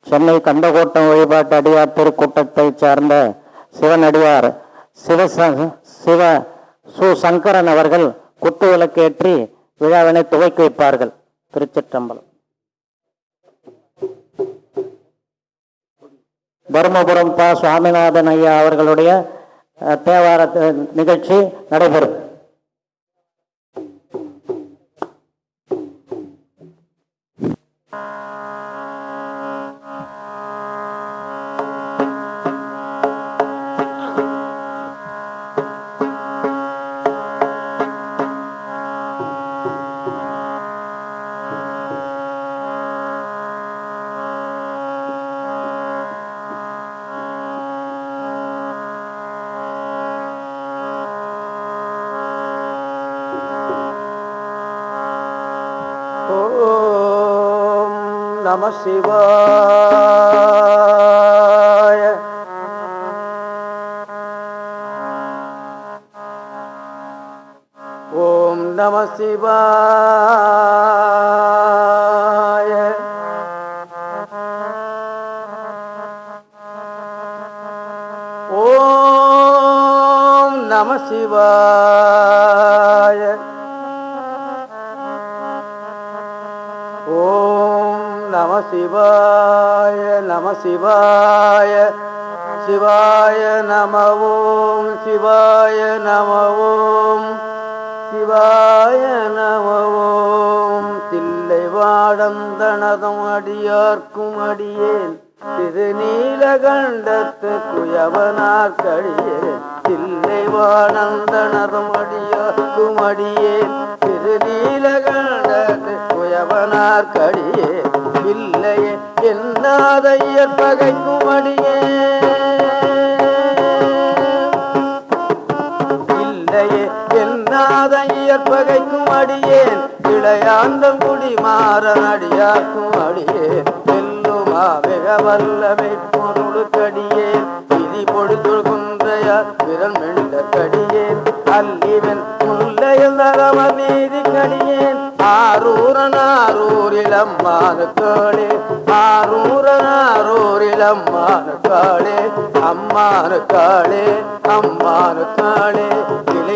சென்னை கந்தகோட்டம் வழிபாட்டு அடியார் திருக்கூட்டத்தைச் சார்ந்த சிவனடியார் சிவ சிவ சு சங்கரன் அவர்கள் குத்து விளக்கேற்றி விழாவினை துவக்கி வைப்பார்கள். திருச்சிற்றம்பலம். தருமபுரம் பா. சுவாமிநாதன் ஐயா அவர்களுடைய தேவார நிகழ்ச்சி நடைபெறும்.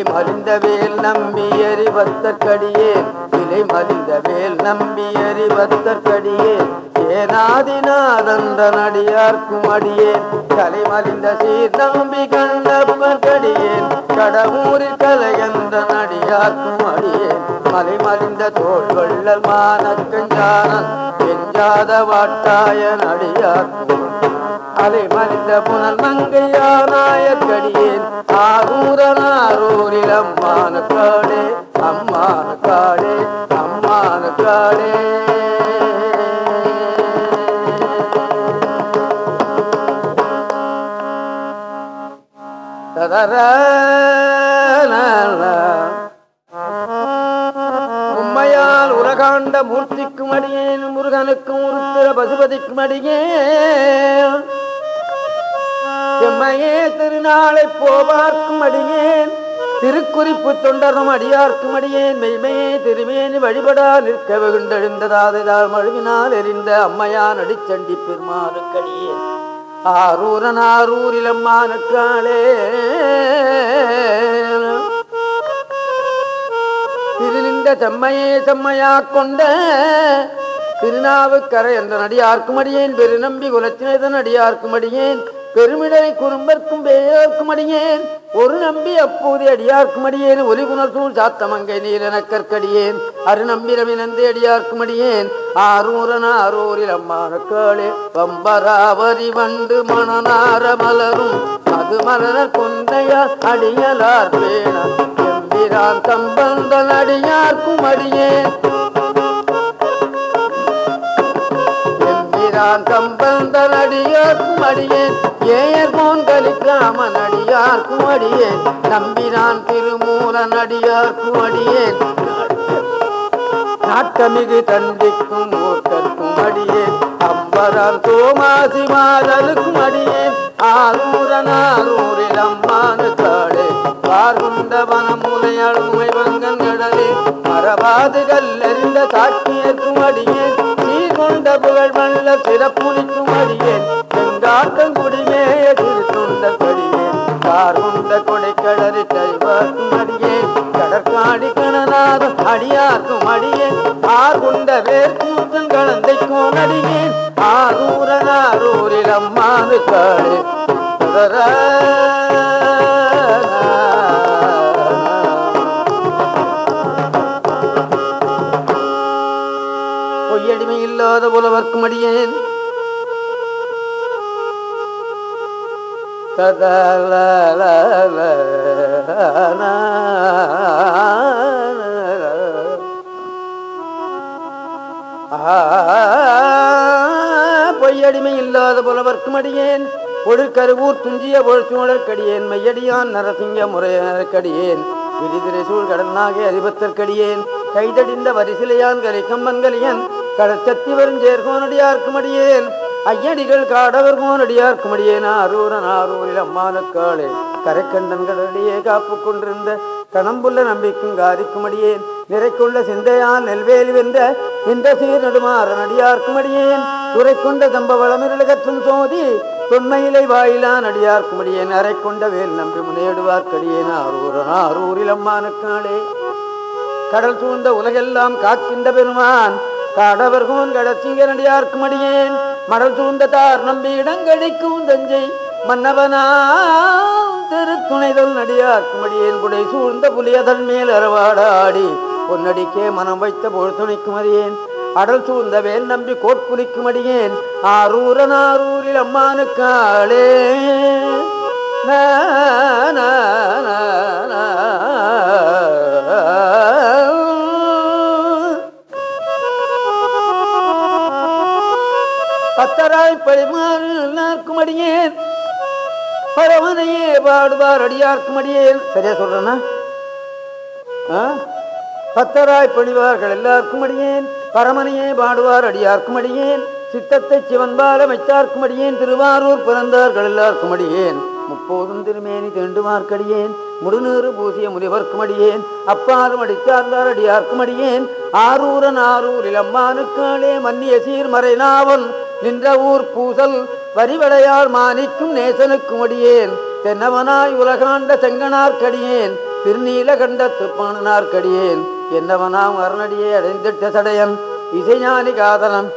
மறிந்த வேல் நம்பி எறிவத்தற்கடியேன் விலை மறிந்த வேல் நம்பி எறிவத்தற்கடியேன் ஏனாதிநாதந்த நடிகார்க்கும் அடியேன் கலை மறிந்த சீர் நம்பி கண்டப்பற்கடியேன் கடவுரில் கலையந்த நடிகார்க்கும் அடியேன் மலை மறிந்த தோல் வள்ளல் மானக்கஞ்சானன். எஞ்சாத வாட்டாய நடிகார்க்கும் அலை மறிந்த புனல் மங்கையா நாயக்கடியேன் ஆரூரில் அம்மான காடே அம்மான காடே அம்மான காடே ததர உம்மையால் உலகாண்ட மூர்த்திக்கும் அடியேன் முருகனுக்கும் உருத்திர பசுபதிக்கும் அடியேன். எம்மையே திருநாளை போவார்க்கும் அடியேன். திருக்குறிப்பு தொண்டரும் அடியார்க்கும் அடியேன். மெய்மையே திருமேனி வழிபடா நிற்க வெகுண்டெழுந்ததாதைதால் மழுவினால் எரிந்த அம்மையான் அடிச்சண்டி பெருமானுக்கடியேன். ஆரூரன் ஆரூரில் அம்மானுக்காளே திருநின்ற செம்மையே செம்மையா கொண்ட திருநாவுக்கரை என்ற நடிகார்க்கும் அடியேன். பெருநம்பி குலத்தினதன் அடியார்க்கும் அடியேன். பெருமிடரை குறும்பர்க்கும் பேயோர்க்கும் அடியேன். ஒரு நம்பி அப்போது அடியார்க்கும் அடியேன். ஒலி சாத்தமங்கை நீலனக்கற்கடியேன் அருநம்பி ரவிநந்தி அடியார்க்கும் அடியேன். ஆரூரன் ஆரூரில் அம்மானுக்காளே பம்பராவரி வண்டு மணனார மலரும். அது மலர கொந்தையார் அடியலார். பேண எம்பிரான் சம்பந்தன் அடியார்க்கும் அடியேன். எம்பிரான் கம்பந்தன் அடியார்க்கும் அடியேன் ஏயர் கோன்கலிக்காமன் அடியார்க்கும் அடியேன் நம்பினான் திருமூலன் அடியார்க்கும் அடியேன் நாட்டமிகு தண்டிக்கும் மூர்க்கற்கும் அடியேன் அம்பரான் தோமாசி மாதலுக்கும் அடியேன் ஆரூரன் ஆரூரில் அம்மானு காடே. பார்குண்ட வனமுலை அழுமை வங்கன் கடலே. மரபாது கல்லறிந்த சாட்சியர்க்கும் அடியேன் கொண்ட புகழ் வல்ல சிறப்புனிக்கும் அடியேன் செங்காட்டம் குடிமேய திருத்தொண்ட கொடியேன் கார் கொண்ட கொடைக்கடறி கைவார்க்கும் அடியேன் கடற்காடி கணநாதம் அடியாக்கும் அடியேன் ஆர் கொண்ட வேர்க்கூத்தன் கலந்தை கோனடியேன் ஆரூரன் ஆரூரில் அம்மானு காடு. பொய்யடிமை இல்லாத புலவர்க்கும் அடியேன். பொய்யடிமை இல்லாத புலவர்க்கும் அடியேன். பொழுக்கருவூர் துஞ்சிய பொழுச்சூழற்கடியேன் மையடியான் நரசிங்க முறையற்கடியேன் விரிதிரை சூழ் கடனாக அதிபத்தற்கடியேன். கைதடிந்த வரிசிலையான் கலை கம்பன்களியன் கடச்சத்தி வருஞ்சேர்கோனடியார்க்கும் அடியேன் ஐயடிகள் காடவர் கோனடியார்க்கும் அடியேன் ஆரூரன் ஆரூரில் அம்மானுக்காளே கரைக்கண்டன் கடலியே காப்பு கொண்டிருந்த கணம்புள்ள நம்பிக்கும் காரிக்கும் அடியேன் நிறைக்குள்ள சிந்தையால் நெல்வேலி வென்ற இந்த சீர் நடுமாறன் அடியார்க்கும் அடியேன் உரை கொண்ட தம்பவளமிருள சோதி தொன்மையிலை வாயிலான் அடியார்க்கும் அடியேன் அரை கொண்ட வேல் நம்பி முனையிடுவார்க்கடியேன் ஆரூரன் ஆரூரில் அம்மானுக்காளே கடல் சூழ்ந்த உலகெல்லாம் காக்கின்ற பெருமான். காடவர்கோன் கடச்சிங்கரடியார்க்கும் அடியேன். மடல் சூழ்ந்த நம்பி இடங்கழிக்கும் தஞ்சை மன்னவனா திருத்துணைதல் நடியார்க்கும் அடியேன். குடை சூழ்ந்த புலியதன் மேல் அறவாடாடி. பொன்னடிக்கே மனம் வைத்த போல் துணைக்கும் அறியேன் அடல் சூழ்ந்த வேல் நம்பி கோட்புலிக்கும் அடியேன். ஆரூரன் ஆரூரில் அம்மானுக்காளே நா, பரிமாறு எல்லாருக்கும் அடியேன் பரவனையே பாடுவார் அடியார்க்கும் அடியேன் சரியா சொல்றேன்னா? ஆ? பத்தராய் பணிவார்கள் எல்லாருக்கும் அடியேன் பரமனையே பாடுவார் அடியார்க்கும் அடியேன் சித்தத்தை சிவன்பால மைத்தார்க்கும் அடியேன் திருவாரூர் பிறந்தார்கள் எல்லாருக்கும் அடியேன் முப்போதும் திருமேனி தேண்டுமார்க்கடியேன். முடுநூறு பூசிய முனிவர்க்கும் அடியேன் அப்பாறு அடித்தார்ந்தார் அடியார்க்கும் அடியேன் ஆரூரன் ஆரூரில் அம்மானுக்காளே மன்னிய சீர்மறை நாவல் நின்ற ஊர் பூசல் வரிவடையால் மானிக்கும் நேசனுக்கும் அடியேன் தென்னவனாய் உலகாண்ட செங்கனார்க்கடியேன் திருநீல கண்ட துப்பானனார்க்கடியேன் என்னவனாம் அருணடியே அடைந்திட்ட சடையன். இசைஞானி காதலன்.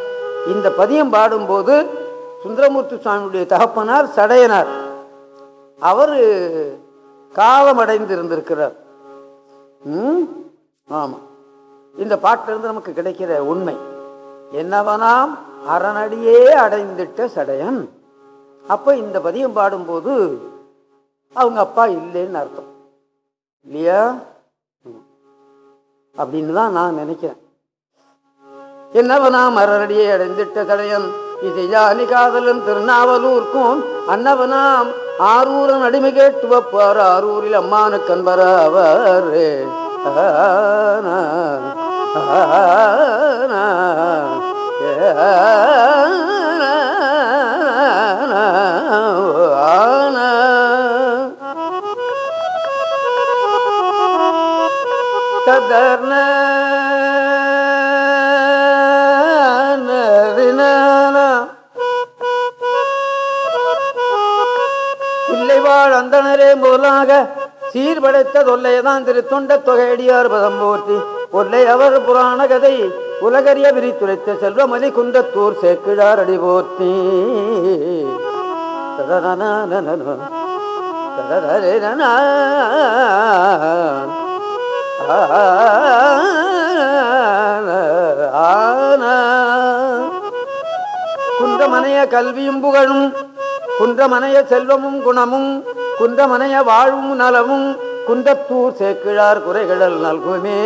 இந்த பதியம் பாடும்போது சுந்தரமூர்த்தி சுவாமியுடைய தகப்பனார் சடையனார். அவர் காலமடைந்து இருந்திருக்கிறார் ம்? இந்த பாட்டிலிருந்து நமக்கு கிடைக்கிற உண்மை. என்னவனாம் அரணடியே அடைந்திட்ட சடையன். அப்போ இந்த பதியம் பாடும்போது அவங்க அப்பா இல்லைன்னு அர்த்தம். இல்லையா? ம். அப்படின்னு தான் நான் நினைக்கிறேன். என்னவனாம் அரணடியே அடைந்திட்ட சடையன். இசையானி காதலன் திருநாவலூர்க்கும் அன்னவனாம் ஆரூரன் அடிமை கேட்டு வப்பார். ஆரூரில் அம்மானு கண்பராவர் ஆனா, முதலாக சீர்படைத்த தொல்லையதான் திரு தொண்ட தொகையடியார் பதம் போற்றி ஒல்லை அவர் புராண கதை உலகறிய விரித்துரைத்த செல்வமதி குந்தத்தூர் சேக்கிழார் அடி போற்றி குன்றமனைய கல்வியும் புகழும் குன்றமனைய செல்வமும் குணமும் குந்தமனைய வாழும் நலமும் குந்தத்தூர் சேக்கிழார் குறைகளல் நல்குமே.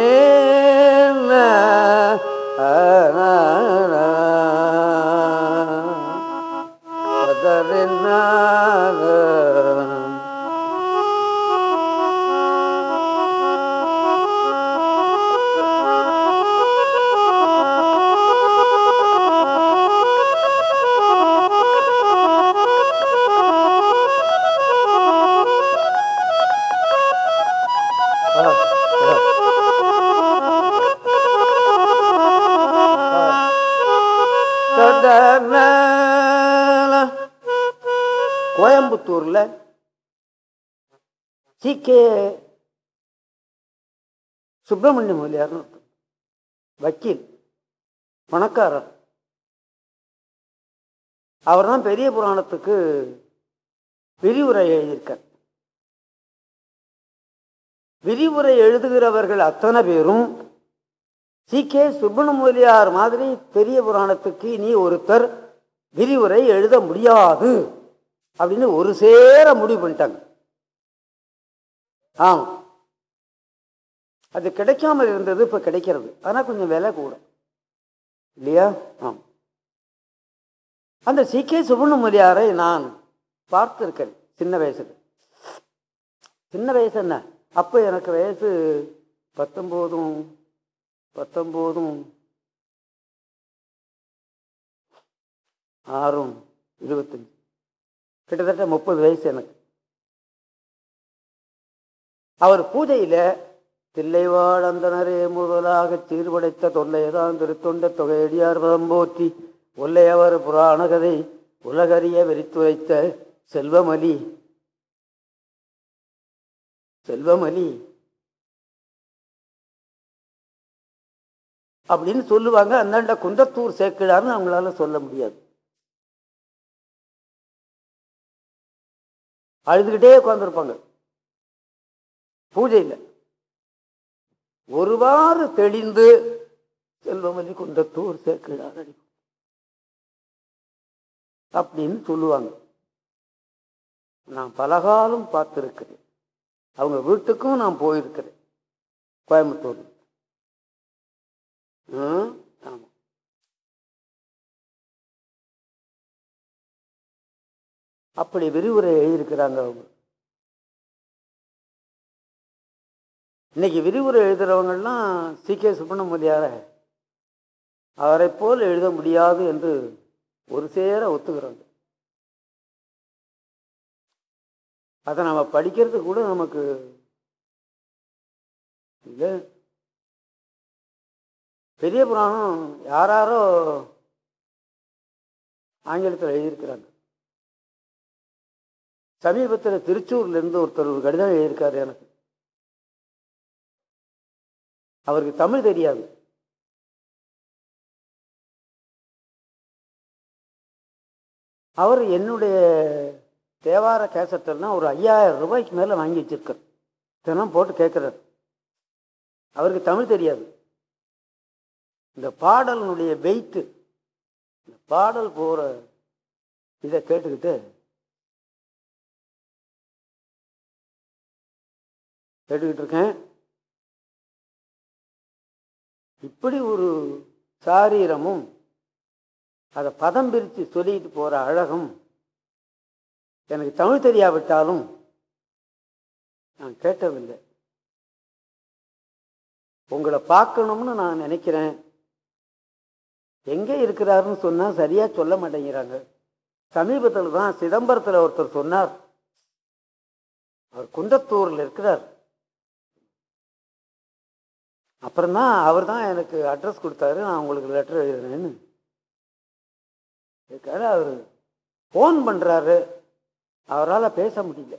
அதரின் கோயம்புத்தூர்ல சி கே சுப்பிரமணிய முதலியார்னு வக்கீல் பணக்காரர். அவர் தான் பெரிய புராணத்துக்கு விரிவுரை எழுதியிருக்கார். விரிவுரை எழுதுகிறவர்கள் அத்தனை பேரும் சி கே சுப்பிரமணியார் மாதிரி பெரிய புராணத்துக்கு நீ ஒருத்தர் விரிவுரை எழுத முடியாது. அப்படின்னு ஒரு சேர முடிவு பண்ணிட்டாங்க. ஆம். அது கிடைக்காம இருந்தது இப்போ கிடைக்கிறது. ஆனால் கொஞ்சம் விலை கூட. இல்லையா? ஆம். அந்த சி. கே. சுப்பிரமணியாரை நான் பார்த்துருக்கேன் சின்ன வயசுக்கு சின்ன வயசு என்ன? அப்போ எனக்கு வயசு பத்தொம்போதும் பத்தொம்போதும் ஆறும் இருபத்தஞ்சு. கிட்டத்தட்ட முப்பது வயசு எனக்கு. அவர் பூஜையில் தில்லைவாழந்தனரே முதலாக சீர்படைத்த தொல்லையதான் திருத்தொண்ட தொகையடியார் பதம்போற்றி ஒல்லையவர் புராணகதை உலகறிய வெறித்துரைத்த செல்வமலி செல்வமலி அப்படின்னு சொல்லுவாங்க. அந்தாண்ட குந்தத்தூர் சேக்கிழார்னு அவங்களால சொல்ல முடியாது. அழுதுகிட்டே உட்காந்துருப்பாங்க பூஜையில் ஒருவாறு தெளிந்து செல்வமல்லி குந்தத்தூர் சேர்க்கிறார் அப்படின்னு சொல்லுவாங்க. நான் பலகாலம் பார்த்துருக்கிறேன். அவங்க வீட்டுக்கும் நான் போயிருக்கிறேன். கோயம்புத்தூர். அப்படி விரிவுரை எழுதியிருக்கிறாங்க அவங்க. இன்னைக்கு விரிவுரை எழுதுறவங்கெல்லாம் சி கே சுப்பிரமணியார அவரை போல் எழுத முடியாது என்று ஒரு சேர ஒத்துக்கிறாங்க. அதை நம்ம படிக்கிறது கூட நமக்கு இல்லை. பெரிய புராணம் யாராரோ ஆங்கிலத்தில் எழுதியிருக்கிறாங்க. சமீபத்தில் திருச்சூர்லேருந்து ஒருத்தர் ஒரு கடிதம் எழுதியிருக்காரு எனக்கு. அவருக்கு தமிழ் தெரியாது. அவர் என்னுடைய தேவார கேசட்டெல்லாம் ஒரு ஐயாயிரம் ரூபாய்க்கு மேலே வாங்கி வச்சிருக்கார். தினம் போட்டு கேட்குறாரு அவருக்கு தமிழ் தெரியாது. இந்த பாடலினுடைய வெயிட்டு இந்த பாடல் போகிற இதை கேட்டுக்கிட்டு கேட்டுக்கிட்டு இருக்கேன் இப்படி ஒரு சாரீரமும் அதை பதம் பிரித்து சொல்லிட்டு போகிற அழகும் எனக்கு தமிழ் தெரியாவிட்டாலும் நான் கேட்டதில்லை. உங்களை பார்க்கணும்னு நான் நினைக்கிறேன். எங்கே இருக்கிறாருன்னு சொன்னால் சரியாக சொல்ல மாட்டேங்கிறாங்க. சமீபத்தில் தான் சிதம்பரத்தில் ஒருத்தர் சொன்னார். அவர் குந்தத்தூரில் இருக்கிறார். அப்புறம் தான் அவர் தான் எனக்கு அட்ரஸ் கொடுத்தாரு நான் உங்களுக்கு லெட்டர் எழுதுறேன்னு. இதுக்காக அவர் ஃபோன் பண்ணுறாரு அவரால் பேச முடியல.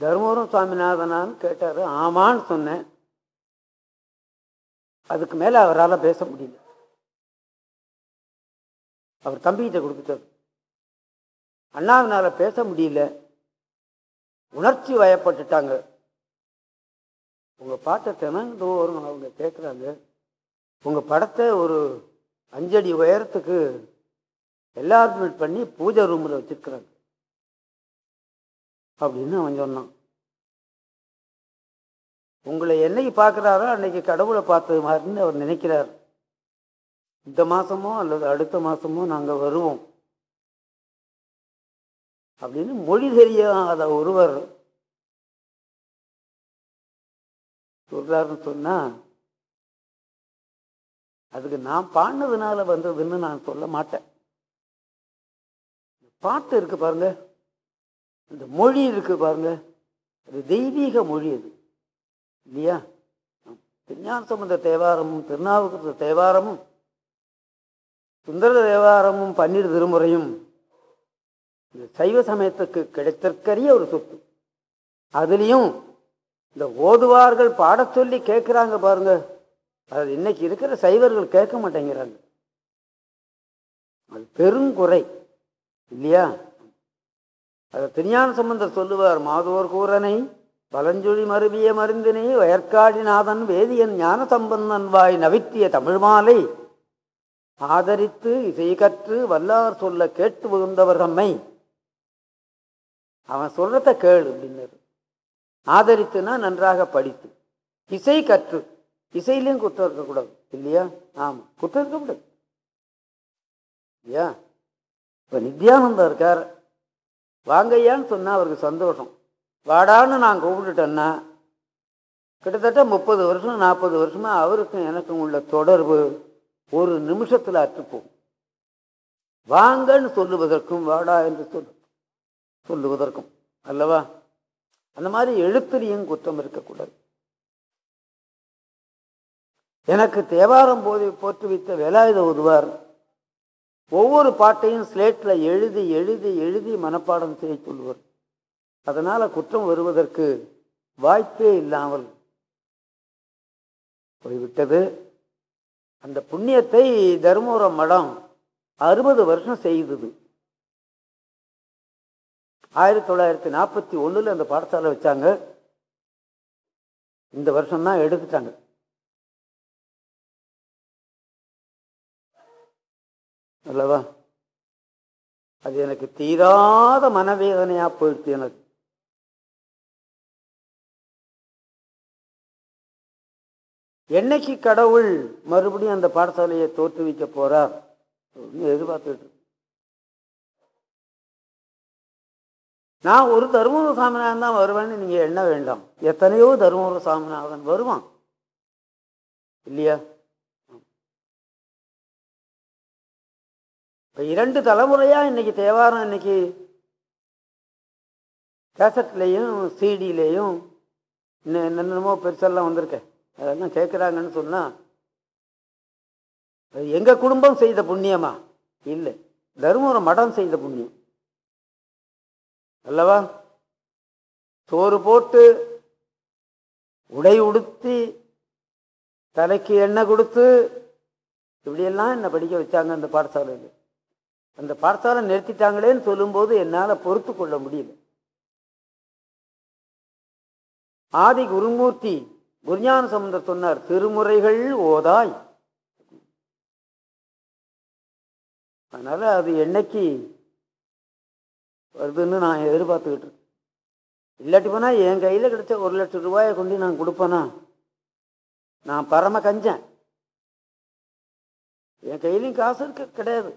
தர்மபுரம் சுவாமிநாதனான்னு கேட்டார் ஆமான்னு சொன்னேன். அதுக்கு மேலே அவரால் பேச முடியல. அவர் தம்பிகிட்ட கொடுத்துட்டார். அண்ணாவினால் பேச முடியல. உணர்ச்சி வயப்பட்டுட்டாங்க. உங்கள் பாட்டை தினந்தோறும் அவங்க கேட்குறாங்க உங்கள் படத்தை ஒரு அஞ்சடி உயரத்துக்கு எல்லாருமே பண்ணி பூஜை ரூமில் வச்சிருக்கிறாங்க. அப்படின்னு அவன் சொன்னான். உங்களை என்னைக்கு பார்க்குறாரோ அன்னைக்கு கடவுளை பார்த்தது மாதிரின்னு அவர் நினைக்கிறார். இந்த மாதமோ அல்லது அடுத்த மாதமோ நாங்கள் வருவோம். அப்படின்னு மொழி தெரியாத ஒருவர் சொல்றாருன்னு சொன்னா அதுக்கு நான் பாடினதுனால வந்ததுன்னு நான் சொல்ல மாட்டேன். பாட்டு இருக்கு பாருங்க. இந்த மொழி இருக்கு பாருங்க. அது தெய்வீக மொழி அது. இல்லையா? திருஞான சம்பந்த தேவாரமும் திருநாவுக்கரசு தேவாரமும் சுந்தர தேவாரமும் பன்னீர் திருமுறையும் இந்த சைவ சமயத்துக்கு கிடைத்தற்கரிய ஒரு சொத்து. அதுலேயும் இந்த ஓதுவார்கள் பாடச் சொல்லி கேட்குறாங்க பாருங்க. அது இன்னைக்கு இருக்கிற சைவர்கள் கேட்க மாட்டேங்கிறாங்க. அது பெருங்குறை இல்லையா? அதை திருஞான சம்பந்தர் சொல்லுவார் மாதோர் கூரனை பலஞ்சொழி மருவிய மருந்தினை வயற்காடிநாதன் வேதியன் ஞான சம்பந்தன் வாய் நவித்திய தமிழ் மாலை. ஆதரித்து இசை கற்று வல்லார் சொல்ல கேட்டு புகுந்தவர் தம்மை. அவன் சொல்றத கேளு அப்படின்னாரு. ஆதரித்துனா நன்றாக படித்து. இசை கற்று. இசையிலையும் குற்றம் இருக்கக்கூடாது. இல்லையா? ஆமாம் குற்றம் இருக்கக்கூடாது. இல்லையா? இப்போ நித்யானந்தம் இருக்கார். வாங்கையான்னு சொன்னால் அவருக்கு சந்தோஷம். வாடான்னு நான் கூப்பிட்டுட்டேன்னா கிட்டத்தட்ட முப்பது வருஷம் நாற்பது வருஷமாக அவருக்கும் எனக்கும் உள்ள தொடர்பு ஒரு நிமிஷத்தில் அற்றுப்போம். வாங்கன்னு சொல்லுவதற்கும் வாடா என்று சொல்லு சொல்லுவதற்கும். அல்லவா? அந்த மாதிரி எழுத்துலையும் குற்றம் இருக்கக்கூடாது. எனக்கு தேவாரம் போதை போற்றுவித்த வேலாயுத ஒருவர் ஒவ்வொரு பாட்டையும் ஸ்லேட்டில் எழுதி எழுதி எழுதி மனப்பாடம் செய்ய சொல்லுவார். அதனால் குற்றம் வருவதற்கு வாய்ப்பே இல்லாமல் போய்விட்டது. அந்த புண்ணியத்தை தருமபுரம் மடம் அறுபது வருஷம் செய்தது. ஆயிரத்தி தொள்ளாயிரத்தி நாற்பத்தி ஒன்றில் அந்த பாடசாலை வச்சாங்க. இந்த வருஷம்தான் எடுத்துட்டாங்க. அல்லவா? அது எனக்கு தீராத மனவேதனையாக போயிடுச்சு எனக்கு. என்னைக்கு கடவுள் மறுபடியும் அந்த பாடசாலையை தோற்றுவிக்க போறார்? எதிர்பார்த்துட்டு நான் ஒரு தருமபுர சாமிநாதன் தான் வருவேன்னு நீங்கள் எண்ண வேண்டாம். எத்தனையோ தருமபுர சாமிநாதன் வருவான். இல்லையா? இப்போ இரண்டு தலைமுறையாக இன்னைக்கு தேவாரம் இன்னைக்கு கேசட்லேயும் சிடியிலையும் இன்னும் என்னென்னமோ பெருசெல்லாம் வந்திருக்கேன் அதெல்லாம் கேட்குறாங்கன்னு சொன்னால் எங்கள் குடும்பம் செய்த புண்ணியமா? இல்லை. தருமபுரம் மடம் செய்த புண்ணியம். அல்லவா? சோறு போட்டு உடை உடுத்தி தலைக்கு எண்ணெய் கொடுத்து இப்படியெல்லாம் என்னை படிக்க வச்சாங்க அந்த பாடசாலையில். அந்த பாடசாலை நிறுத்திட்டாங்களேன்னு சொல்லும்போது என்னால் பொறுத்து கொள்ள முடியல. ஆதி குருமூர்த்தி குருஞான சமுந்தர் சொன்னார் திருமுறைகள் ஓதாய். அதனால அது என்னைக்கு வருதுன்னு நான் எதிர்பார்த்துக்கிட்டு இருக்கேன். இல்லாட்டி போனால் என் கையில் கிடைச்ச ஒரு லட்சம் ரூபாயை கொண்டு நான் கொடுப்பேனா? நான் பரம கஞ்சேன். என் கையிலையும் காசு இருக்க கிடையாது.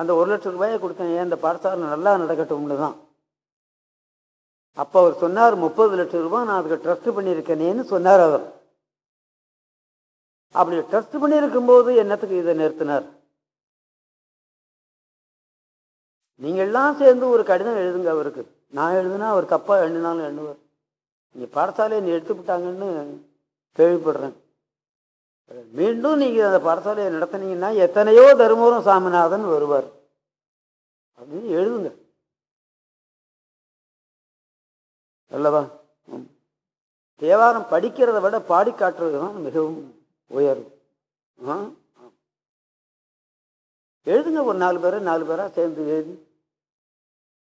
அந்த ஒரு லட்சம் ரூபாயை கொடுத்தேன். ஏன் இந்த பாடசாலை நல்லா நடக்கட்டும்னு தான் அப்போ அவர் சொன்னார் முப்பது லட்சம் ரூபாய் நான் அதுக்கு ட்ரஸ்ட் பண்ணியிருக்கேனேன்னு சொன்னார் அவர். அப்படி ட்ரஸ்ட் பண்ணியிருக்கும்போது என்னத்துக்கு இதை நிறுத்தினார்? நீங்கள்லாம் சேர்ந்து ஒரு கடிதம் எழுதுங்க அவருக்கு. நான் எழுதுனா அவர் தப்பாக எழுதினாலும் எழுதுவார் நீங்கள் பாடசாலையை நீ எடுத்து விட்டாங்கன்னு கேள்விப்படுறேன். மீண்டும் நீங்கள் அந்த பாடசாலையை நடத்தினீங்கன்னா எத்தனையோ தருமபுரம் சாமிநாதன் வருவார். அப்படின்னு எழுதுங்க. அல்லவா? ம். தேவாரம் படிக்கிறத விட பாடி காட்டுறது தான் மிகவும் உயர்வு. ஆ. எழுதுங்க ஒரு நாலு பேரை நாலு பேராக சேர்ந்து எழுதி.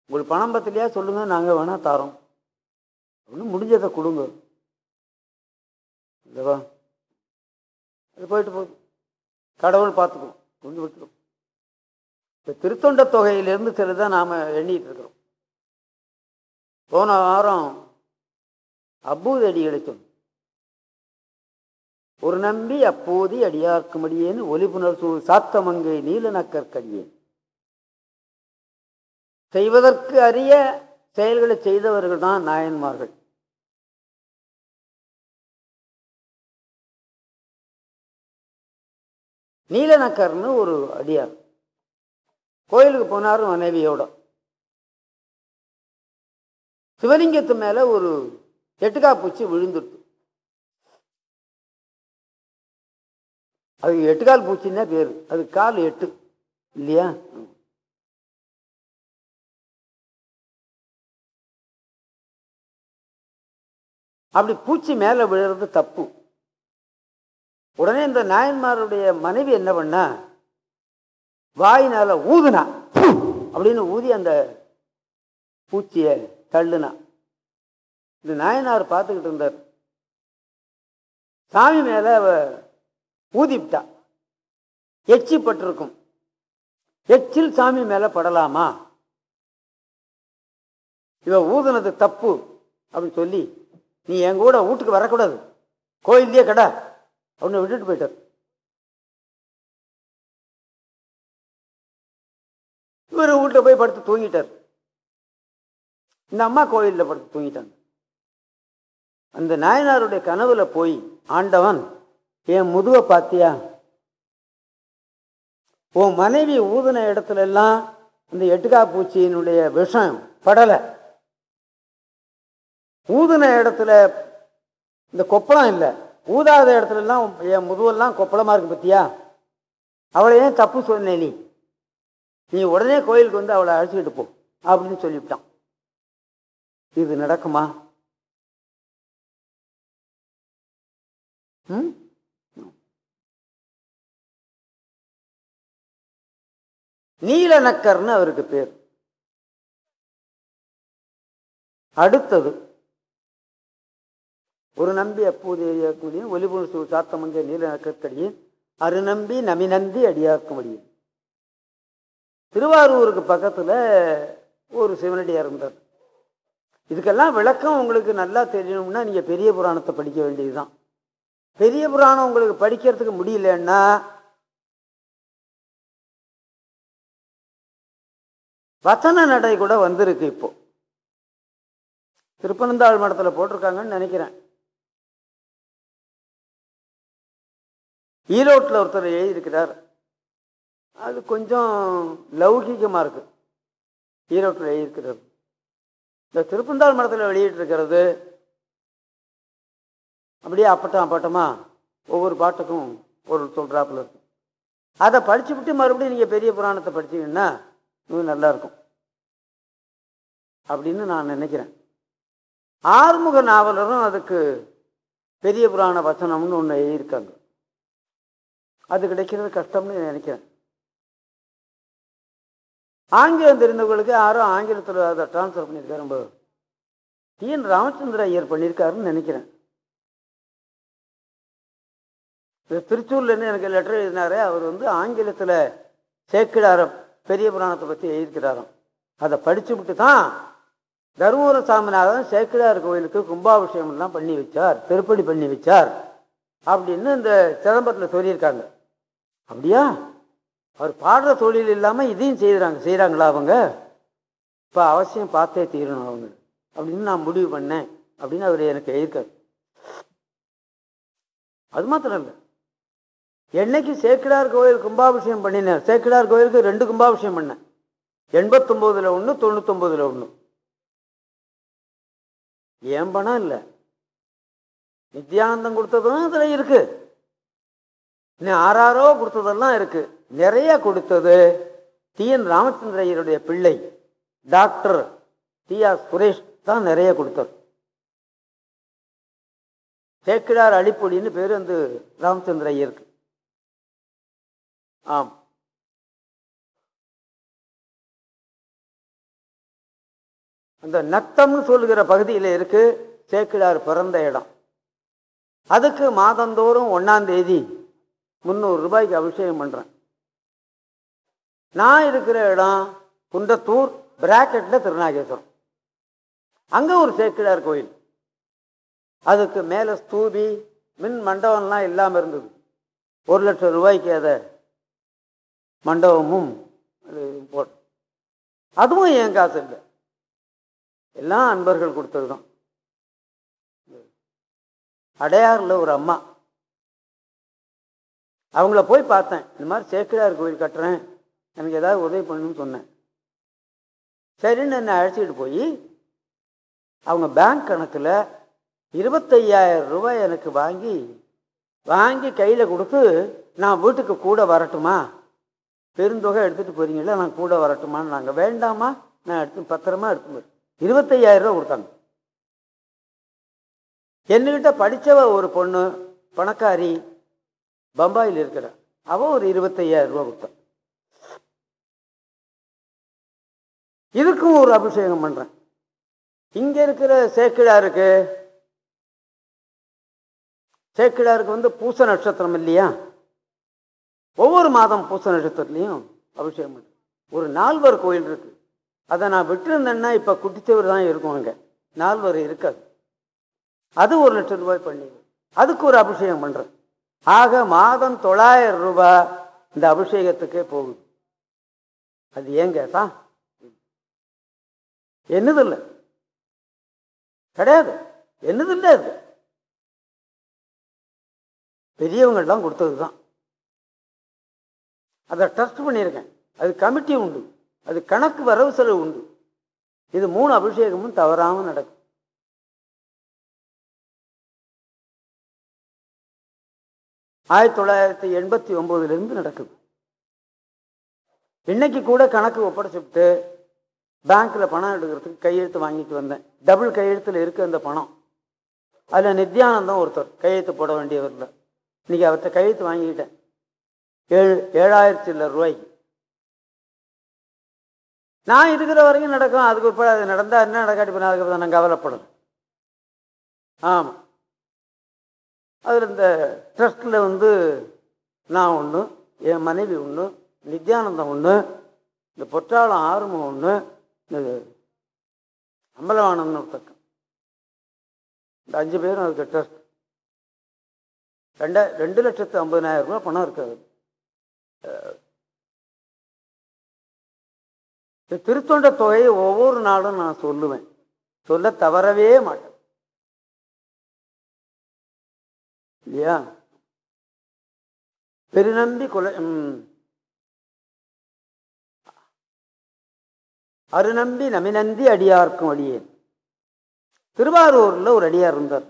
உங்களுக்கு பணம் பத்திலையா? சொல்லுங்க நாங்கள் வேணால் தரோம். ஒன்றும் முடிஞ்சதை கொடுங்க. இல்லைவா அது போயிட்டு போகுது கடவுள் பார்த்துக்குவோம் கொண்டு விட்டுரும். இப்போ திருத்தொண்ட தொகையிலிருந்து சிலதான் நாம் எண்ணிகிட்டு இருக்கிறோம். போன வாரம் அப்பூதடிகளை சொன்னோம். ஒரு நம்பி அப்போதி அடியார்க்குமடியேன்னு ஒலிபுணர் சூழ் சாத்தமங்கை நீலநக்கற்கடியேன் செய்வதற்கு அறிய செயல்களை செய்தவர்கள் தான் நாயன்மார்கள். நீலநக்கர்னு ஒரு அடியார். கோயிலுக்கு போனார் மனைவியோட. சிவலிங்கத்து மேல ஒரு எட்டுக்கா பூச்சி விழுந்துருக்கு அது எட்டு கால் பூச்சின்னா பேர் அது கால் எட்டு. இல்லையா? அப்படி பூச்சி மேலே விழுறது தப்பு. உடனே இந்த நாயன்மாருடைய மனைவி என்ன பண்ணா வாயினால ஊதுனா அப்படின்னு ஊதி அந்த பூச்சியை தள்ளுனா. இந்த நாயனார் பார்த்துக்கிட்டு இருந்தார். சாமி மேல அவ ஊதிவிட்டா. எச்சி பட்டிருக்கும் எச்சில் சாமி மேல படலாமா? இவ ஊதுனது தப்பு அப்படின்னு சொல்லி நீ என் கூட வீட்டுக்கு வரக்கூடாது. கோயிலே கடை. அப்படின்னு விட்டுட்டு போயிட்டார். இவர் வீட்டில் போய் படுத்து தூங்கிட்டார். இந்த அம்மா கோயிலில் படுத்து தூங்கிட்டாங்க. அந்த நாயனாருடைய கனவுல போய் ஆண்டவன் என் முதுவை பார்த்தியா உன் மனைவி ஊதின இடத்துல எல்லாம் இந்த எட்டுக்கா பூச்சியினுடைய விஷம் படலை. ஊதின இடத்துல இந்த கொப்பளம் இல்லை. ஊதாத இடத்துல எல்லாம் என் முதுவெல்லாம் கொப்பளமாக இருக்கு பத்தியா? அவளை ஏன் தப்பு சொன்ன நீ? நீ உடனே கோயிலுக்கு வந்து அவளை அழைச்சிக்கிட்டு போ அப்படின்னு சொல்லிவிட்டான். இது நடக்குமா? ம்? நீலநக்கர்னு அவருக்கு பேர். அடுத்தது ஒரு நம்பி அப்போதைய கூடியும் ஒலிபுண் சு சாத்தமங்க நீலநக்கற்கடியே அருநம்பி நமிநந்தி அடியாக்க முடியும் திருவாரூருக்கு பக்கத்தில் ஒரு சிவனடியார் இருந்தார். இதுக்கெல்லாம் விளக்கம் உங்களுக்கு நல்லா தெரியணும்னா நீங்கள் பெரிய புராணத்தை படிக்க வேண்டியதுதான். பெரிய புராணம் உங்களுக்கு படிக்கிறதுக்கு முடியலன்னா வசன நடை கூட வந்திருக்கு இப்போ. திருப்பனந்தாள் மடத்தில் போட்டிருக்காங்கன்னு நினைக்கிறேன். ஈரோட்டில் ஒருத்தர் எழுதியிருக்கிறார். அது கொஞ்சம் லௌகிகமாக இருக்கு. ஈரோட்டில் எழுதியிருக்கிறது. இந்த திருப்பந்தாள் மடத்தில் வெளியிட்டிருக்கிறது. அப்படியே அப்பட்டம் அப்பட்டமா ஒவ்வொரு பாட்டுக்கும் ஒரு சொல்கிறாப்புல இருக்கும் அதை படிச்சு விட்டு மறுபடியும் நீங்கள் பெரிய புராணத்தை படிச்சீங்கன்னா இது நல்லா இருக்கும் அப்படின்னு நான் நினைக்கிறேன். ஆறுமுக நாவலரும் அதுக்கு பெரிய புராண வசனம்னு ஒன்று எழுதியிருக்காங்க. அது கிடைக்கிறது கஷ்டம்னு நினைக்கிறேன். ஆங்கிலம் தெரிந்தவர்களுக்கு யாரும் ஆங்கிலத்தில் அதை ட்ரான்ஸ்ஃபர் பண்ணியிருக்காரு. நம்ம டிஎன் ராமச்சந்திர ஐயர் பண்ணியிருக்காருன்னு நினைக்கிறேன். திருச்சூர்லேருந்து எனக்கு லெட்டர் எழுதினாரு அவர் வந்து ஆங்கிலத்தில் சேக்கிடார பெரிய புராணத்தை பற்றி எழுதிக்கிறாராம் அதை படித்து விட்டு தான் தருமபுர சாமிநாதன் சேக்கிடார் கோயிலுக்கு கும்பாபிஷேகம்லாம் பண்ணி வச்சார் திருப்படி பண்ணி வச்சார் அப்படின்னு இந்த சிதம்பரத்தில் சொல்லியிருக்காங்க. அப்படியா? அவர் பாடுற தொழில் இல்லாமல் இதையும் செய்கிறாங்க செய்கிறாங்களா அவங்க? இப்போ அவசியம் பார்த்தே தீரணும் அவங்க அப்படின்னு நான் முடிவு பண்ணேன் அப்படின்னு அவர் எனக்கு எழுதியிருக்காரு. அது மாத்திரம் இல்லை. என்னைக்கு சேக்கிடார் கோயில் கும்பாபிஷேகம் பண்ணினேன் சேக்கிடார் கோயிலுக்கு ரெண்டு கும்பாபிஷேகம் பண்ணேன். எண்பத்தொம்போதில் ஒன்று தொண்ணூத்தொம்போதில் ஒன்று ஏன் பணம் இல்லை? நித்யானந்தம் கொடுத்ததும் அதில் இருக்கு. இன்னும் ஆறாரோ கொடுத்ததெல்லாம் இருக்கு. நிறைய கொடுத்தது டி என் ராமச்சந்திரையருடைய பிள்ளை டாக்டர் டி ஆர் சுரேஷ் தான் நிறைய கொடுத்தார் சேக்கிடார் அழிப்பொடின்னு பேர் வந்து ராமச்சந்திர ஐயருக்கு ஆம். அந்த நத்தம்னு சொல்லுகிற பகுதியில் இருக்கு சேக்கிடார் பிறந்த இடம். அதுக்கு மாதந்தோறும் ஒன்னாம் தேதி முந்நூறு ரூபாய்க்கு அபிஷேகம் பண்ணுறேன் நான் இருக்கிற இடம் குன்றத்தூர் பிராக்கெட்டில் திருநாகேஸ்வரம். அங்கே ஒரு சேக்கிடார் கோயில். அதுக்கு மேலே ஸ்தூபி மின் மண்டபம்லாம் இல்லாமல் இருந்தது. ஒரு லட்சம் ரூபாய்க்கு அதை மண்டபமும் போட் அதுவும் என் காசு இல்லை? எல்லாம் அன்பர்கள் கொடுத்தது தான். அடையாறில் ஒரு அம்மா. அவங்கள போய் பார்த்தேன். இந்த மாதிரி சேக்கிரார் கோயில் கட்டுறேன். எனக்கு ஏதாவது உதவி பண்ணணும்னு சொன்னேன். சரின்னு என்னை அழைச்சிட்டு போய் அவங்க பேங்க் கணக்கில் இருபத்தையாயிரம் ரூபாய் எனக்கு வாங்கி வாங்கி கையில் கொடுத்து நான் வீட்டுக்கு கூட வரட்டுமா? பெருந்தொகை எடுத்துகிட்டு போகிறீங்களா நான் கூட வரட்டுமான்னு நாங்கள் வேண்டாமா? நான் எடுத்து பத்திரமா எடுத்து போறேன் இருபத்தையாயிரம் ரூபா கொடுத்தாங்க. என்கிட்ட படித்தவ ஒரு பொண்ணு பணக்காரி பம்பாயில் இருக்கிற அவ ஒரு இருபத்தையாயிரம் ரூபா கொடுத்தான் இதுக்கும் ஒரு அபிஷேகம் பண்ணுறேன் இங்கே இருக்கிற சேக்கிழாருக்கு சேக்கிழாருக்கு வந்து பூச நட்சத்திரம் இல்லையா? ஒவ்வொரு மாதம் பூச நட்சத்திரத்துலேயும் அபிஷேகம் ஒரு நால்வர் கோயில் இருக்கு. அதை நான் விட்டுருந்தேன்னா இப்போ குட்டிச்சவர் தான் இருக்கும் அங்கே. நால்வர் இருக்காது. அது ஒரு லட்சம் ரூபாய் பண்ணி. அதுக்கு ஒரு அபிஷேகம் பண்ணுறேன் ஆக மாதம் தொள்ளாயிரம் ரூபாய் இந்த அபிஷேகத்துக்கே போகுது. அது ஏங்க தான் என்னதில்லை? கிடையாது. என்னதில்லை அது? பெரியவங்கள்லாம் கொடுத்தது தான் அதை ட்ரஸ்ட் பண்ணியிருக்கேன். அது கமிட்டி உண்டு. அது கணக்கு வரவு செலவு உண்டு. இது மூணு அபிஷேகமும் தவறாமல் நடக்கும். ஆயிரத்தி தொள்ளாயிரத்தி எண்பத்தி ஒம்போதுலேருந்து நடக்குது. இன்னைக்கு கூட கணக்கு ஒப்படைச்சுட்டு பேங்க்கில் பணம் எடுக்கிறதுக்கு கையெழுத்து வாங்கிட்டு வந்தேன். டபுள் கையெழுத்தில் இருக்கு அந்த பணம். அதில் நித்யானந்தம் ஒருத்தர் கையெழுத்து போட வேண்டியவரில் இன்னைக்கு அவர்கிட்ட கையெழுத்து வாங்கிக்கிட்டேன். ஏழு ஏழாயிரத்தி இல்லை ரூபாய்க்கு நான் இருக்கிற வரைக்கும் நடக்கும். அதுக்கு இப்போ அது நடந்தால் என்ன நடக்காட்டி இப்போ அதுக்கு நான் கவலைப்படணும். ஆமாம் அதில் இந்த ட்ரஸ்ட்டில் வந்து நான் ஒன்று என் மனைவி ஒன்று நித்யானந்தம் ஒன்று இந்த பொற்றாளம் ஆறுமுகம் ஒன்று இந்த அம்பலவானம்னு ஒருத்தக்கம் இந்த அஞ்சு பேரும் அதுக்கு ட்ரஸ்ட். ரெண்ட ரெண்டு லட்சத்து ஐம்பதினாயிரம் ரூபா பணம் இருக்காது இந்த திருத்தொண்ட தொகையை ஒவ்வொரு நாளும் நான் சொல்லுவேன். சொல்ல தவறவே மாட்டேன். இல்லையா? பெருநம்பி குல அருநம்பி நமிநந்தி அடியார்க்கும் அடியேன். திருவாரூரில் ஒரு அடியார் இருந்தார்.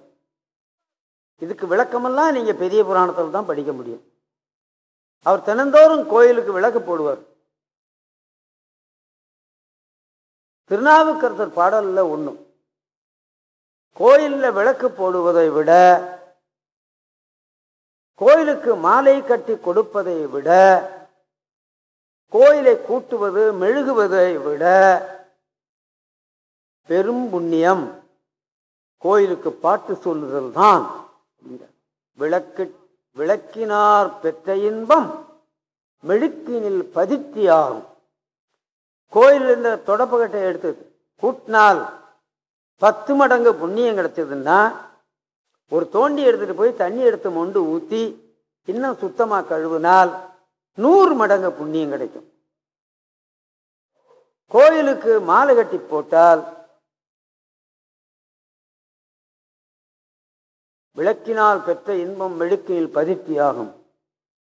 இதுக்கு விளக்கமெல்லாம் நீங்கள் பெரிய புராணத்தில் தான் படிக்க முடியும். அவர் தினந்தோறும் கோயிலுக்கு விளக்கு போடுவார். திருநாவுக்கரசர் பாடல்ல ஒண்ணு. கோயில்ல விளக்கு போடுவதை விட கோயிலுக்கு மாலை கட்டி கொடுப்பதை விட கோயிலை கூட்டுவது மெழுகுவதை விட பெரும் புண்ணியம். கோயிலுக்கு பாட்டு சொல்லுதல் தான். விளக்கு விளக்கினார் பெற்ற இன்பம் மெழுக்கினில் பதித்தியாகும். கோயில் இருந்த தொடப்பகட்டை எடுத்து கூட்டினால் பத்து மடங்கு புண்ணியம் கிடைச்சதுன்னா ஒரு தோண்டி எடுத்துட்டு போய் தண்ணி எடுத்து மொண்டு ஊற்றி இன்னும் சுத்தமாக கழுவினால் நூறு மடங்கு புண்ணியம் கிடைக்கும். கோயிலுக்கு மாலை கட்டி போட்டால் விளக்கினால் பெற்ற இன்பம் மெழுக்கையில் பதிர்த்தியாகும்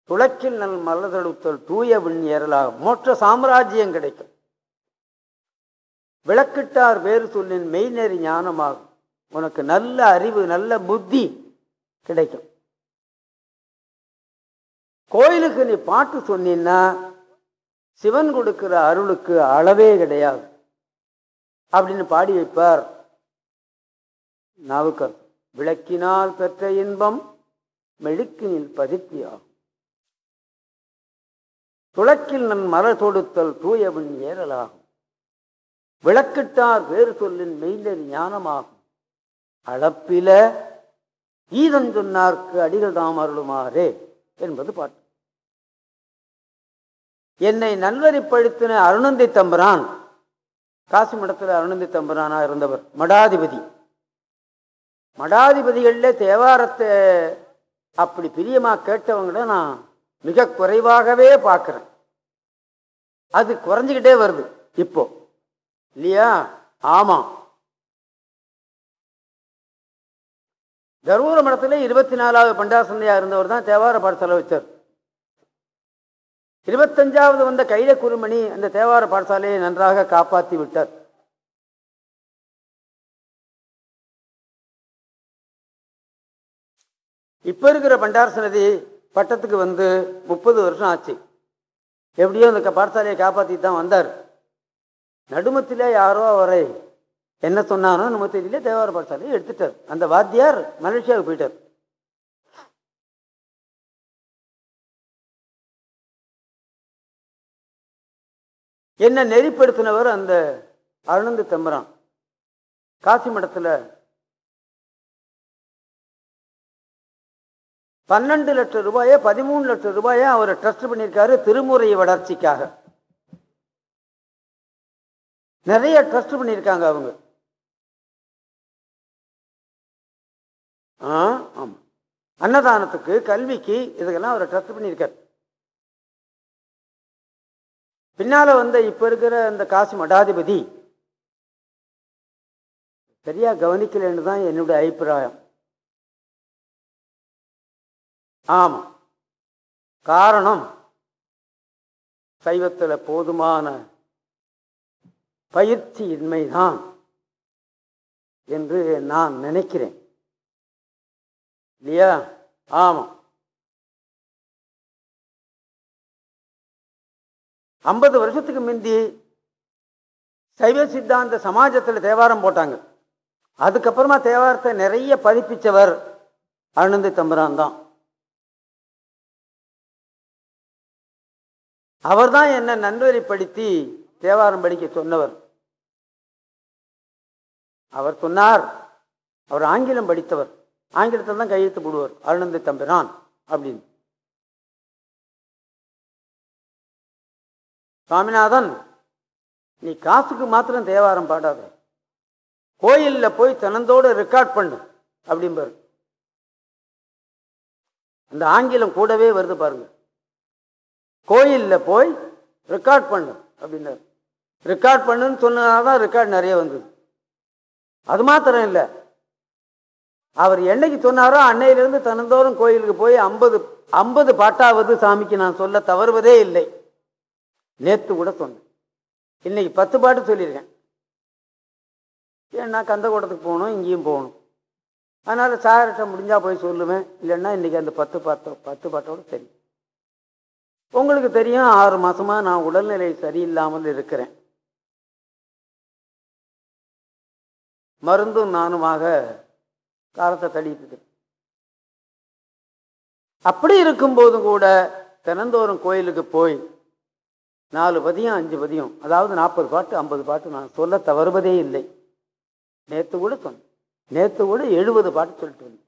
துளக்கில் நல் மலதழுத்தல் தூய விண் ஏறலாகும். மோற்ற சாம்ராஜ்யம் கிடைக்கும். விளக்கிட்டார் வேறு சொல்லின் மெய்நெறி ஞானமாகும். உனக்கு நல்ல அறிவு நல்ல புத்தி கிடைக்கும். கோயிலுக்கு நீ பாட்டு சொன்னீன்னா சிவன் கொடுக்கிற அருளுக்கு அளவே கிடையாது. அப்படின்னு பாடி வைப்பார் நாவுக்கர். விளக்கினால் பெற்ற இன்பம் மெழுக்கினில் பதித்தியாகும் துளக்கில் நன் மலர் தொடுத்தல் தூயவன் ஏறலாகும். விளக்கிட்டார் வேறு சொல்லின் மெய்நெறி ஞானமாகும். அளப்பில ஈதன் சொன்னார்க்கு அடிகள் தாம் அருளுமாறே என்பது பாட்டு. என்னை நல்வரிப்படுத்தின அருணந்தி தம்பரான் காசி மடத்தில் அருணந்தி தம்பரானா இருந்தவர் மடாதிபதி. மடாதிபதிகளில் தேவாரத்தை அப்படி பிரியமாக கேட்டவங்கள நான் மிக குறைவாகவே பார்க்குறேன். அது குறைஞ்சிக்கிட்டே வருது இப்போ. இல்லையா? ஆமாம் தருமபுர மடத்தில் இருபத்தி நாலாவது பண்டாசந்தையாக இருந்தவர் தான் தேவார பாடசாலை வச்சார் இருபத்தஞ்சாவது வந்த கைல குருமணி அந்த தேவார பாடசாலையை நன்றாக காப்பாற்றி விட்டார். இப்போ இருக்கிற பண்டார சன்னதி பட்டத்துக்கு வந்து முப்பது வருஷம் ஆச்சு. எப்படியோ அந்த பாடசாலையை காப்பாற்றிட்டு தான் வந்தார். நடுமத்திலே யாரோ அவரை என்ன சொன்னானோ நம்ம தெரியல தேவார பாடசாலையை எடுத்துட்டார். அந்த வாத்தியார் மலேசியாவுக்கு போயிட்டார். என்ன நெறிப்படுத்தினவர் அந்த அருணந்து தம்பரான். காசி மடத்தில் பன்னெண்டு லட்சம் ரூபாயை பதிமூணு லட்சம் ரூபாயை அவர் ட்ரஸ்ட் பண்ணியிருக்காரு திருமுறை வளர்ச்சிக்காக. நிறைய ட்ரஸ்ட் பண்ணியிருக்காங்க அவங்க. ஆ ஆமாம் அன்னதானத்துக்கு கல்விக்கு இதுக்கெல்லாம் அவர் ட்ரஸ்ட் பண்ணியிருக்கார். பின்னால வந்த இப்ப இருக்கிற இந்த காசி மடாதிபதி சரியா கவனிக்கலைன்னு தான் என்னுடைய அபிப்பிராயம். ஆமாம் காரணம் சைவத்தில் போதுமான பயிற்சியின்மைதான் என்று நான் நினைக்கிறேன். இல்லையா? ஆமாம் ஐம்பது வருஷத்துக்கு முந்தி சைவ சித்தாந்த சமாஜத்தில் தேவாரம் போட்டாங்க. அதுக்கப்புறமா தேவாரத்தை நிறைய பதிப்பிச்சவர் அருணந்தி தம்பரான் தான். அவர்தான் என்னை நன்வரிப்படுத்தி தேவாரம் படிக்க சொன்னவர். அவர் சொன்னார் அவர் ஆங்கிலம் படித்தவர். ஆங்கிலத்தில் தான் கையெழுத்து போடுவார். அருணந்தி தம்பிரான் அப்படின்னு. சுவாமிநாதன் நீ காசுக்கு மாத்திரம் தேவாரம் பாடாத. கோயிலில் போய் தனந்தோடு ரெக்கார்ட் பண்ணு அப்படிம்பாரு. அந்த ஆங்கிலம் கூடவே வருது பாருங்கள் கோயிலில் போய் ரெக்கார்ட் பண்ணு அப்படின்னாரு. ரெக்கார்ட் பண்ணுன்னு சொன்னதாதான் ரெக்கார்ட் நிறைய வந்தது. அது மாத்திரம் இல்லை. அவர் என்னைக்கு சொன்னாரோ அன்னையிலிருந்து தினந்தோறும் கோயிலுக்கு போய் ஐம்பது ஐம்பது பாட்டாவது சாமிக்கு நான் சொல்ல தவறுவதே இல்லை. நேற்று கூட சொன்னேன். இன்னைக்கு பத்து பாட்டு சொல்லியிருக்கேன். ஏன்னா கந்தகோட்டத்துக்கு போகணும் இங்கேயும் போகணும். அதனால் சார்கிட்ட முடிஞ்சால் போய் சொல்லுவேன். இல்லைன்னா இன்றைக்கி அந்த பத்து பாட்டோ பத்து பாட்டோட சரி. உங்களுக்கு தெரியும் ஆறு மாதமாக நான் உடல்நிலை சரியில்லாமல் இருக்கிறேன். மருந்தும் நானுமாக காலத்தை தள்ளிட்டு. அப்படி இருக்கும்போதும் கூட தினந்தோறும் கோயிலுக்கு போய் நாலு பதியம் அஞ்சு பதியம் அதாவது நாற்பது பாட்டு ஐம்பது பாட்டு நான் சொல்ல தவறுவதே இல்லை. நேற்று கூட சொன்னேன். நேற்று கூட எழுபது பாட்டு சொல்லிட்டு வந்தேன்.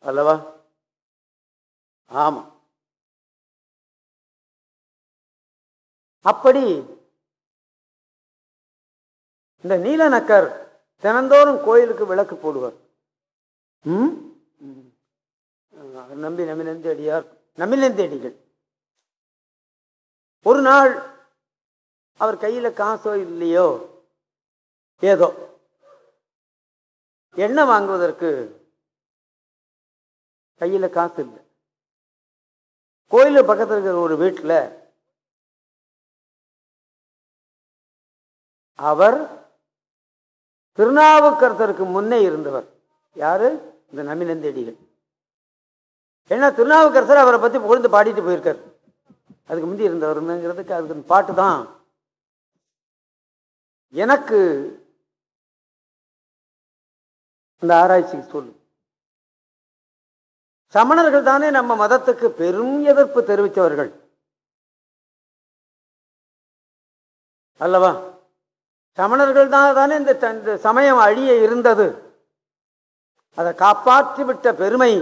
அல்லவா? ஆமாம் அப்படி இந்த நீலநக்கர் தினந்தோறும் கோயிலுக்கு விளக்கு போடுவார். ம்? நம்பி நம்பினந்தி அடியார். நம்பினந்தி அடிகள் ஒரு நாள் அவர் கையில் காசோ இல்லையோ? ஏதோ. எண்ணெய் வாங்குவதற்கு கையில் காசு இல்லை. கோயிலு பக்கத்தில் இருக்கிற ஒரு வீட்டில் அவர் திருநாவுக்கரசருக்கு முன்னே இருந்தவர். யாரு? இந்த நமிலந்தேடிகள் ஏன்னா திருநாவுக்கரசர் அவரை பத்தி புகழ்ந்து பாடிட்டு போயிருக்கார். அதுக்கு முந்தி இருந்தவருங்கிறதுக்கு அதுக்கு பாட்டு தான். எனக்கு இந்த ஆராய்ச்சிக்கு சொல்லு. சமணர்கள் தானே நம்ம மதத்துக்கு பெரும் எதிர்ப்பு தெரிவித்தவர்கள். அல்லவா? சமணர்கள் தான் தானே இந்த சமயம் அழிய இருந்தது. அதை காப்பாற்றி விட்ட பெருமை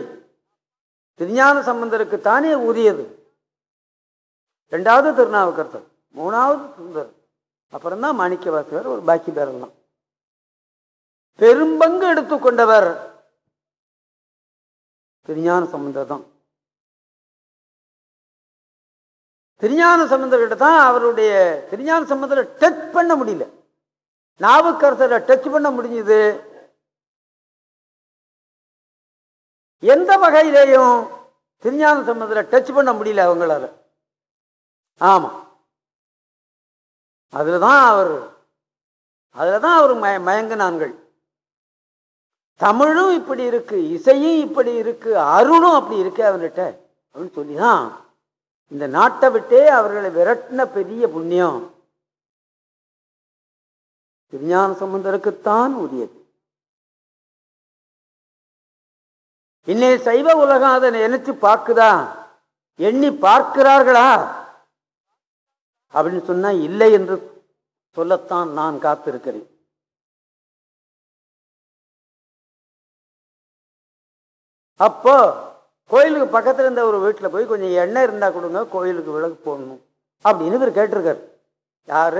திருஞான சம்பந்தருக்கு தானே உரியது ரெண்டாவது திருநாவுக்கரசர் மூணாவது சுந்தர் அப்புறம் தான் மாணிக்கவாசகர் ஒரு பாக்கி பேரெல்லாம் பெரும்பங்கு எடுத்துக்கொண்டவர். திருஞான சம்பந்தர் தான். திருஞான சம்பந்தர்கிட்ட தான் அவருடைய திருஞான சம்பந்தரை டச் பண்ண முடியல. நாவுக்கரசரை டச் பண்ண முடிஞ்சது. எந்த வகையிலையும் திருஞான சம்பந்தத்தில் டச் பண்ண முடியல அவங்களால. ஆமா. அதில் தான் அவர் அதில் தான் அவர் மய மயங்கினான்கள் தமிழும் இப்படி இருக்கு இசையும் இப்படி இருக்கு அருணும் அப்படி இருக்கு அவன்கிட்ட. அப்படின்னு சொல்லிதான் இந்த நாட்டை விட்டே அவர்களை விரட்டின பெரிய புண்ணியம். திருஞான சம்பந்தருக்குத்தான் உரியது. இன்னைய சைவ உலகம் அதை நினைச்சு பார்க்குதா? எண்ணி பார்க்கிறார்களா? அப்படின்னு சொன்னா இல்லை என்று சொல்லத்தான் நான் காத்திருக்கிறேன். அப்போ கோயிலுக்கு பக்கத்தில் இருந்த ஒரு வீட்டில் போய் கொஞ்சம் எண்ணெய் இருந்தால் கொடுங்க கோயிலுக்கு விளக்கு போடணும் அப்படின்னு இவர் கேட்டிருக்காரு. யார்?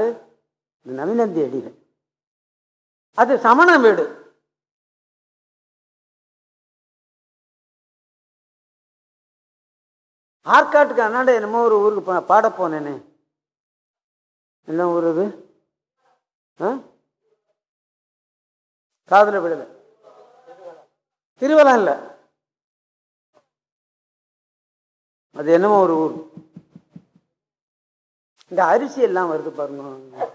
நவீனந்தி அடிகள். அது சமண வீடு. ஆற்காட்டுக்கு அண்ணாண்ட என்னமோ ஒரு ஊருக்கு போ- பாட போனேனே. என்ன ஊர் அது? ஆ? காதுல விடல. திருவலம் இல்லை அது என்னமோ ஒரு ஊர். இந்த அரிசி எல்லாம் வருது பாருங்க.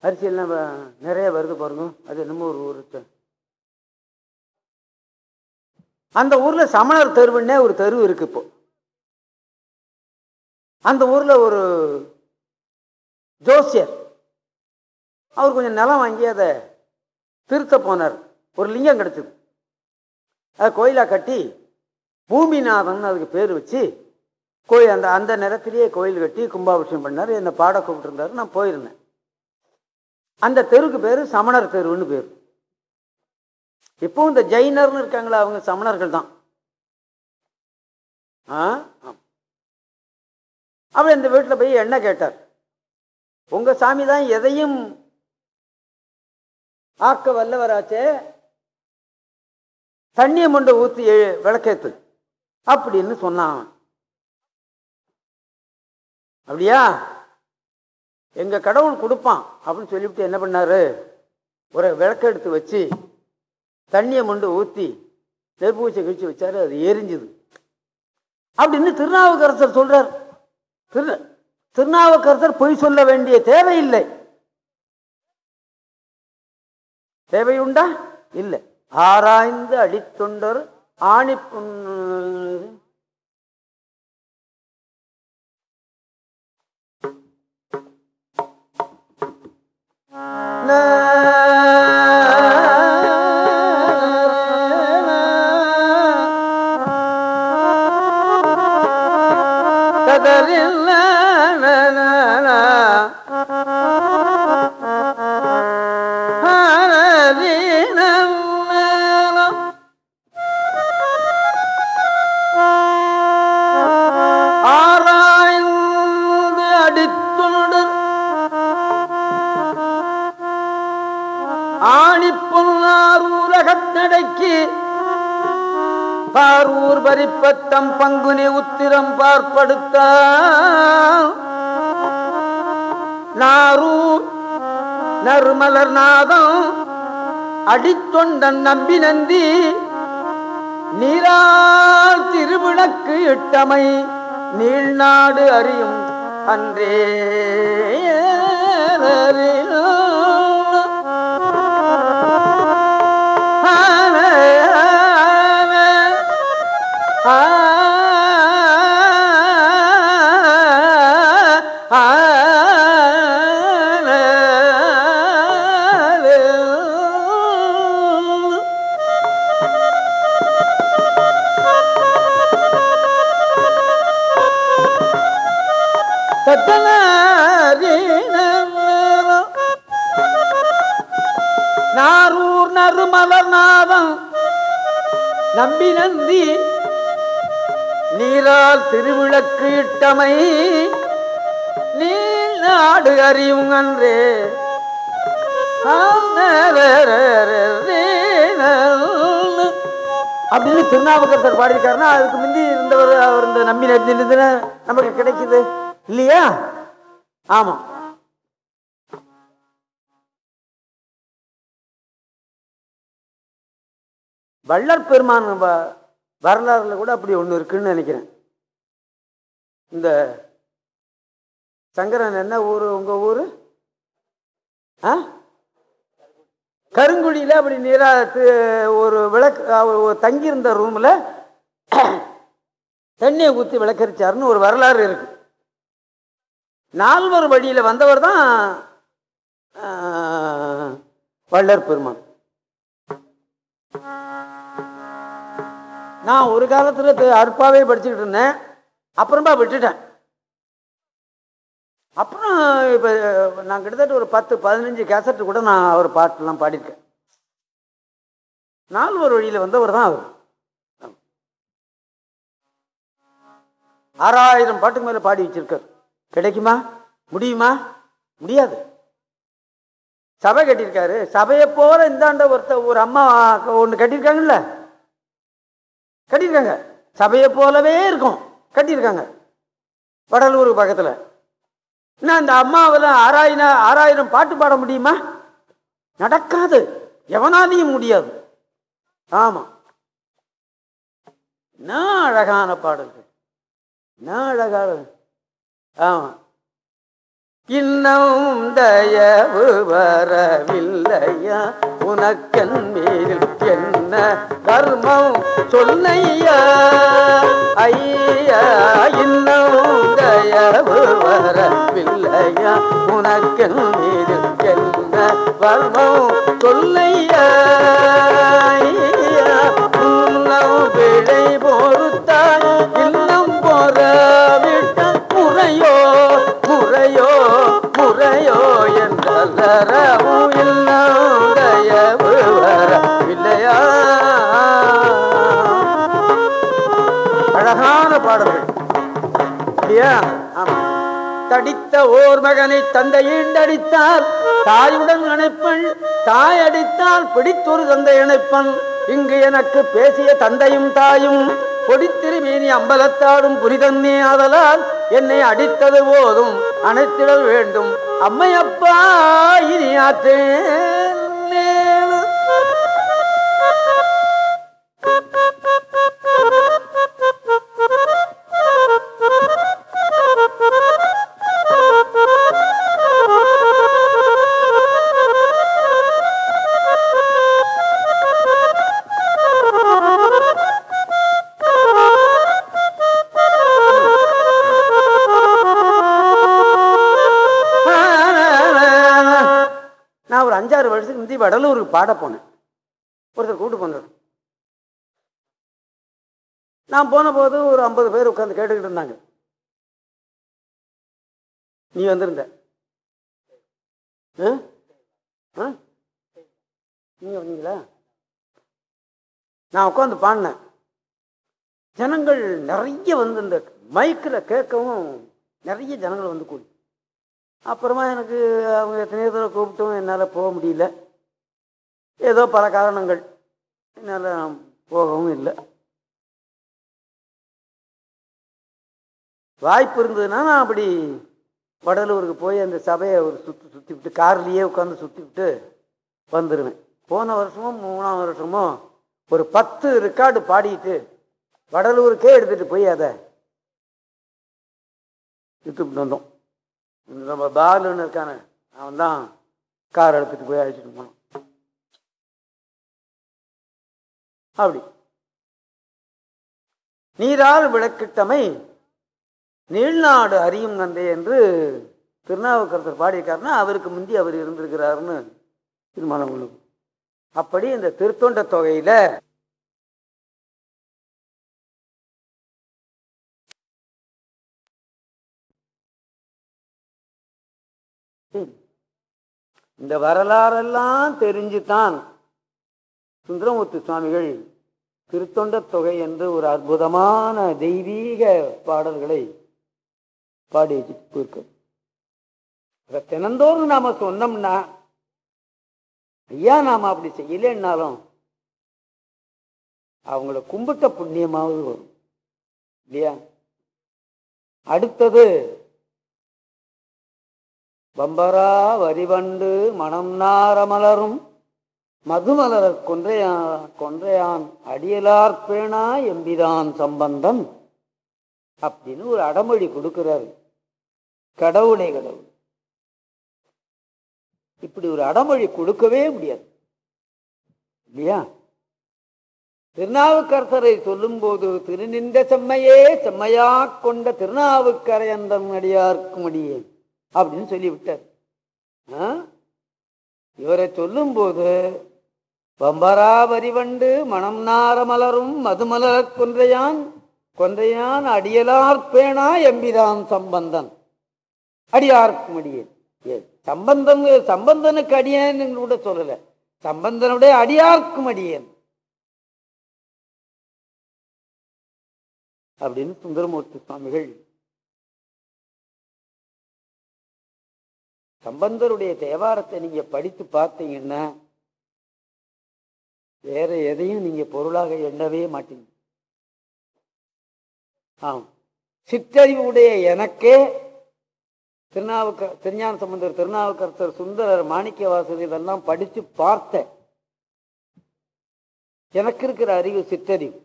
அரிசி எல்லாம் வ- நிறைய வருது பாருங்க. அது என்னமோ ஒரு ஊர் அந்த ஊர்ல சமணர் தெருவுன்னே ஒரு தெரு இருக்கு இப்போ. அந்த ஊர்ல ஒரு ஜோசியர். அவர் கொஞ்சம் நிலம் வாங்கி அதை திருத்த போனார். ஒரு லிங்கம் கிடைச்சது. அதை கோயிலாக கட்டி பூமிநாதன் அதுக்கு பேர் வச்சு கோயில் அந்த அந்த நேரத்திலேயே கோயில் கட்டி கும்பாபிஷேகம் பண்ணார். என்னை பாட கூப்பிட்டுருந்தாரு. நான் போயிருந்தேன். அந்த தெருவுக்கு பேர் சமணர் தெருவுன்னு பேர். இப்போ இந்த ஜெயினர்னு இருக்காங்களா அவங்க சமணர்கள் தான். ஆ? அவர் இந்த வீட்டில் போய் என்ன கேட்டார்? உங்கள் சாமி தான் எதையும் ஆக்க வல்லவராச்சே. தண்ணியை மொண்டை ஊற்றி விளக்கேத்து. அப்படின்னு சொன்னான். அப்படியா? எங்க கடவுள் கொடுப்பான் அப்படின்னு சொல்லிவிட்டு என்ன பண்ணாரு? ஒரு விளக்க எடுத்து வச்சு தண்ணியை மொண்டு ஊற்றி நெருப்பூச்சை கழிச்சு வச்சாரு அது எரிஞ்சுது. அப்படின்னு திருநாவுக்கரசர் சொல்றார். திரு திருநாவுக்கரசர் பொய் சொல்ல வேண்டிய தேவையில்லை உண்டா? இல்லை. ஆராய்ந்து அடித்தொண்டர் ஆணி புண்- பார்வூர் பங்குனி உத்திரம் பார்ப்படுத்த நாரூர் நறுமலர் நாதம் அடித்தொண்டன் நம்பி நந்தி நீரால் திருவிளக்கு இட்டமை நீள்நாடு அறியும் அன்றே நம்பி நந்தி நீரால் திருவிளக்கு இட்டமை. நீ நாடு அறியும் அன்றே. அப்படின்னு திருநாவுக்கரசர் பாடியிருக்காருன்னா அதுக்கு முந்தி இருந்தவர் அவர் இந்த நம்பி நந்தி நமக்கு கிடைக்குது. இல்லையா? ஆமாம். வள்ளற் பெருமான் வரலாறுல கூட அப்படி ஒன்று இருக்குன்னு நினைக்கிறேன். இந்த சங்கரன் என்ன ஊர் உங்கள் ஊர்? ஆ? கருங்குழியில் அப்படி நீரா ஒரு விளக்கு தங்கியிருந்த ரூமில் தண்ணியை ஊற்றி விளக்கரிச்சாருன்னு ஒரு வரலாறு இருக்கு. நால்வர் வழியில் வந்தவர் தான் ஆஹ், வள்ளற் பெருமான். நான் ஒரு காலத்தில் அற்பாவே படிச்சுக்கிட்டு இருந்தேன். அப்புறமா விட்டுட்டேன். அப்புறம் இப்போ நான் கிட்டத்தட்ட ஒரு பத்து பதினஞ்சு கேசட்டு கூட நான் அவர் பாட்டெல்லாம் பாடியிருக்கேன். நால்வர் வழியில் வந்தவர் தான் அவர். ஆறாயிரம் பாட்டுக்கு மேலே பாடி வச்சிருக்கார். கிடைக்குமா? முடியுமா? முடியாது. சபை கட்டியிருக்காரு. சபையை போல இந்தாண்ட ஒருத்த ஒரு அம்மா ஒன்று கட்டியிருக்காங்கல்ல? கட்டியிருக்காங்க. சபையை போலவே இருக்கும். கட்டியிருக்காங்க. வடலூருக்கு பக்கத்தில். என்ன அந்த அம்மாவில் ஆறாயிரம் ஆறாயிரம் பாட்டு பாட முடியுமா? நடக்காது. எவனாலையும் முடியாது. ஆமாம் என்ன அழகான பாடல்கள். என்ன அழகான ஆமாம் இன்னும் தயவு வரவில்லையா? உனக்கன் மீதில் என்ன தர்மம் சொல்லையா ஐயா இன்னும் தயவு வரவில்லையா? உனக்கன் மீதில் என்ன தர்மம் சொல்லையா அடித்த ஓர் மகனை தந்தை அடித்தார் தாயுடன் அணைப்பன் தாய் அடித்தால் பிடித்தொரு தந்தை இணைப்பன். இங்கு எனக்கு பேசிய தந்தையும் தாயும் பொடித்திருமீனி அம்பலத்தாடும் புரிதன்னே ஆதலால் என்னை அடித்தது போதும் அணைத்திட வேண்டும். அம்மையப்பா இனி ஆற்றேன் பாட போனேன். ஒருத்தர் கூட்டு போனார். நான் போன போது ஒரு ஐம்பது பேர் உட்காந்து கேட்டுக்கிட்டு இருந்தாங்க. நீ வந்திருந்த. ஆ? ஆ? நீங்க வந்தீங்களா? நான் உட்காந்து பாடினேன். ஜனங்கள் நிறைய வந்து இந்த மைக்கில் கேட்கவும் நிறைய ஜனங்கள் வந்து கூடி. அப்புறமா எனக்கு அவங்க எத்தனையோ தடவை கூப்பிட்டும் என்னால் போக முடியல. ஏதோ பல காரணங்கள். என்னால் போகவும் இல்லை. வாய்ப்பு இருந்ததுன்னா நான் அப்படி வடலூருக்கு போய் அந்த சபையை ஒரு சுற்றி சுற்றி விட்டு கார்லேயே உட்காந்து சுற்றி விட்டு வந்துடுவேன் போன வருஷமும் மூணாம் வருஷமும் ஒரு பத்து ரெக்கார்டு பாடிட்டு வடலூருக்கே எடுத்துகிட்டு போய் அதை விட்டுவிட்டு வந்தோம். நம்ம பாலுன்னு இருக்கானே அவன் தான் கார் எடுத்துட்டு போய் அழைச்சிட்டு போனான். அப்படி. நீரால் விளக்கிட்டமை நீள்நாடு அறியும் நந்தை என்று திருநாவுக்கரசர் பாடியிருக்காருன்னா அவருக்கு முந்தி அவர் இருந்திருக்கிறாருன்னு திருமணம் உள்ளது. அப்படி இந்த திருத்தொண்ட தொகையில இந்த வரலாறெல்லாம் தெரிஞ்சுதான் சுந்தரமூர்த்தி சுவாமிகள் திருத்தொண்ட தொகை என்று ஒரு அற்புதமான தெய்வீக பாடல்களை பாடி வச்சுட்டு போயிருக்கு அதை தினந்தோறும் நாம சொன்னோம்னா ஐயா நாம அப்படி செய்யலைன்னாலும் அவங்கள கும்பிட்ட புண்ணியமாவது வரும். இல்லையா? அடுத்தது பம்பரா வரிவண்டு மணம் நாரமலரும் மதுமலர் கொன்றையா கொன்றையான் அடியலார் பேணா எம்பிதான் சம்பந்தன். அப்படின்னு ஒரு அடமொழி கொடுக்கிறாரு. கடவுளே கடவுள். இப்படி ஒரு அடமொழி கொடுக்கவே முடியாது. இல்லையா? திருநாவுக்கரசரை சொல்லும்போது திருநின்ற செம்மையே செம்மையா கொண்ட திருநாவுக்கரையந்தம் அடியார்க்கும் அடியே அப்படின்னு சொல்லிவிட்டார். ஆ? இவரை சொல்லும்போது பம்பராவரிவண்டு மணம் நார மலரும் மதுமலர் கொன்றையான் கொன்றையான் அடியலார் எம்பிதான் சம்பந்தன். அடியார்க்கும் அடியேன் ஏ, சம்பந்தன் சம்பந்தனுக்கு அடியேன்னு கூட சொல்லல. சம்பந்தனுடைய அடியார்க்கும் அடியேன் அப்படின்னு சுந்தரமூர்த்தி சுவாமிகள் சம்பந்தருடைய தேவாரத்தை நீங்க படித்து பார்த்தீங்கன்னா வேற எதையும் நீங்க பொருளாக எண்ணவே மாட்டீங்க. ஆம். சிற்றறிவுடைய எனக்கே திருநாவுக்க திருஞான சம்பந்தர் திருநாவுக்கரசர் சுந்தரர் மாணிக்க வாசகர் இதெல்லாம் படித்து பார்த்தேன் எனக்கு இருக்கிற அறிவு சிற்றறிவு.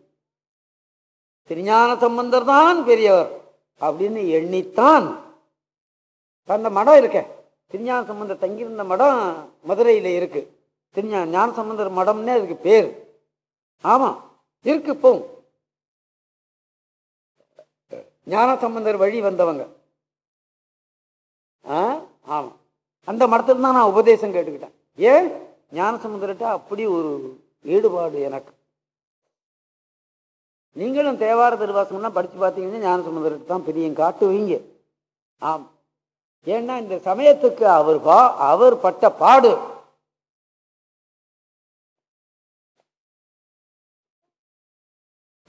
திருஞான சம்பந்தர் தான் பெரியவர் அப்படின்னு எண்ணித்தான் அந்த மடம் இருக்க. திருஞான சம்பந்தர் தங்கியிருந்த மடம் மதுரையில் இருக்குது திருஞா ஞான சம்பந்தர் மடம்னே அதுக்கு பேர். ஆமாம் இருக்கு இப்போ. ஞான சம்பந்தர் வழி வந்தவங்க. ஆ அந்த மடத்தில் தான் நான் உபதேசம் கேட்டுக்கிட்டேன். ஏன்? ஞான சம்பந்தர்கிட்ட அப்படி ஒரு ஈடுபாடு எனக்கு. நீங்களும் தேவார திருவாசகம்லாம் படித்து பார்த்தீங்கன்னா ஞான சம்பந்தருக்கு தான் பெரிய காட்டுவீங்க. ஆம். ஏன்னா இந்த சமயத்துக்கு அவர் பா அவர் பட்ட பாடு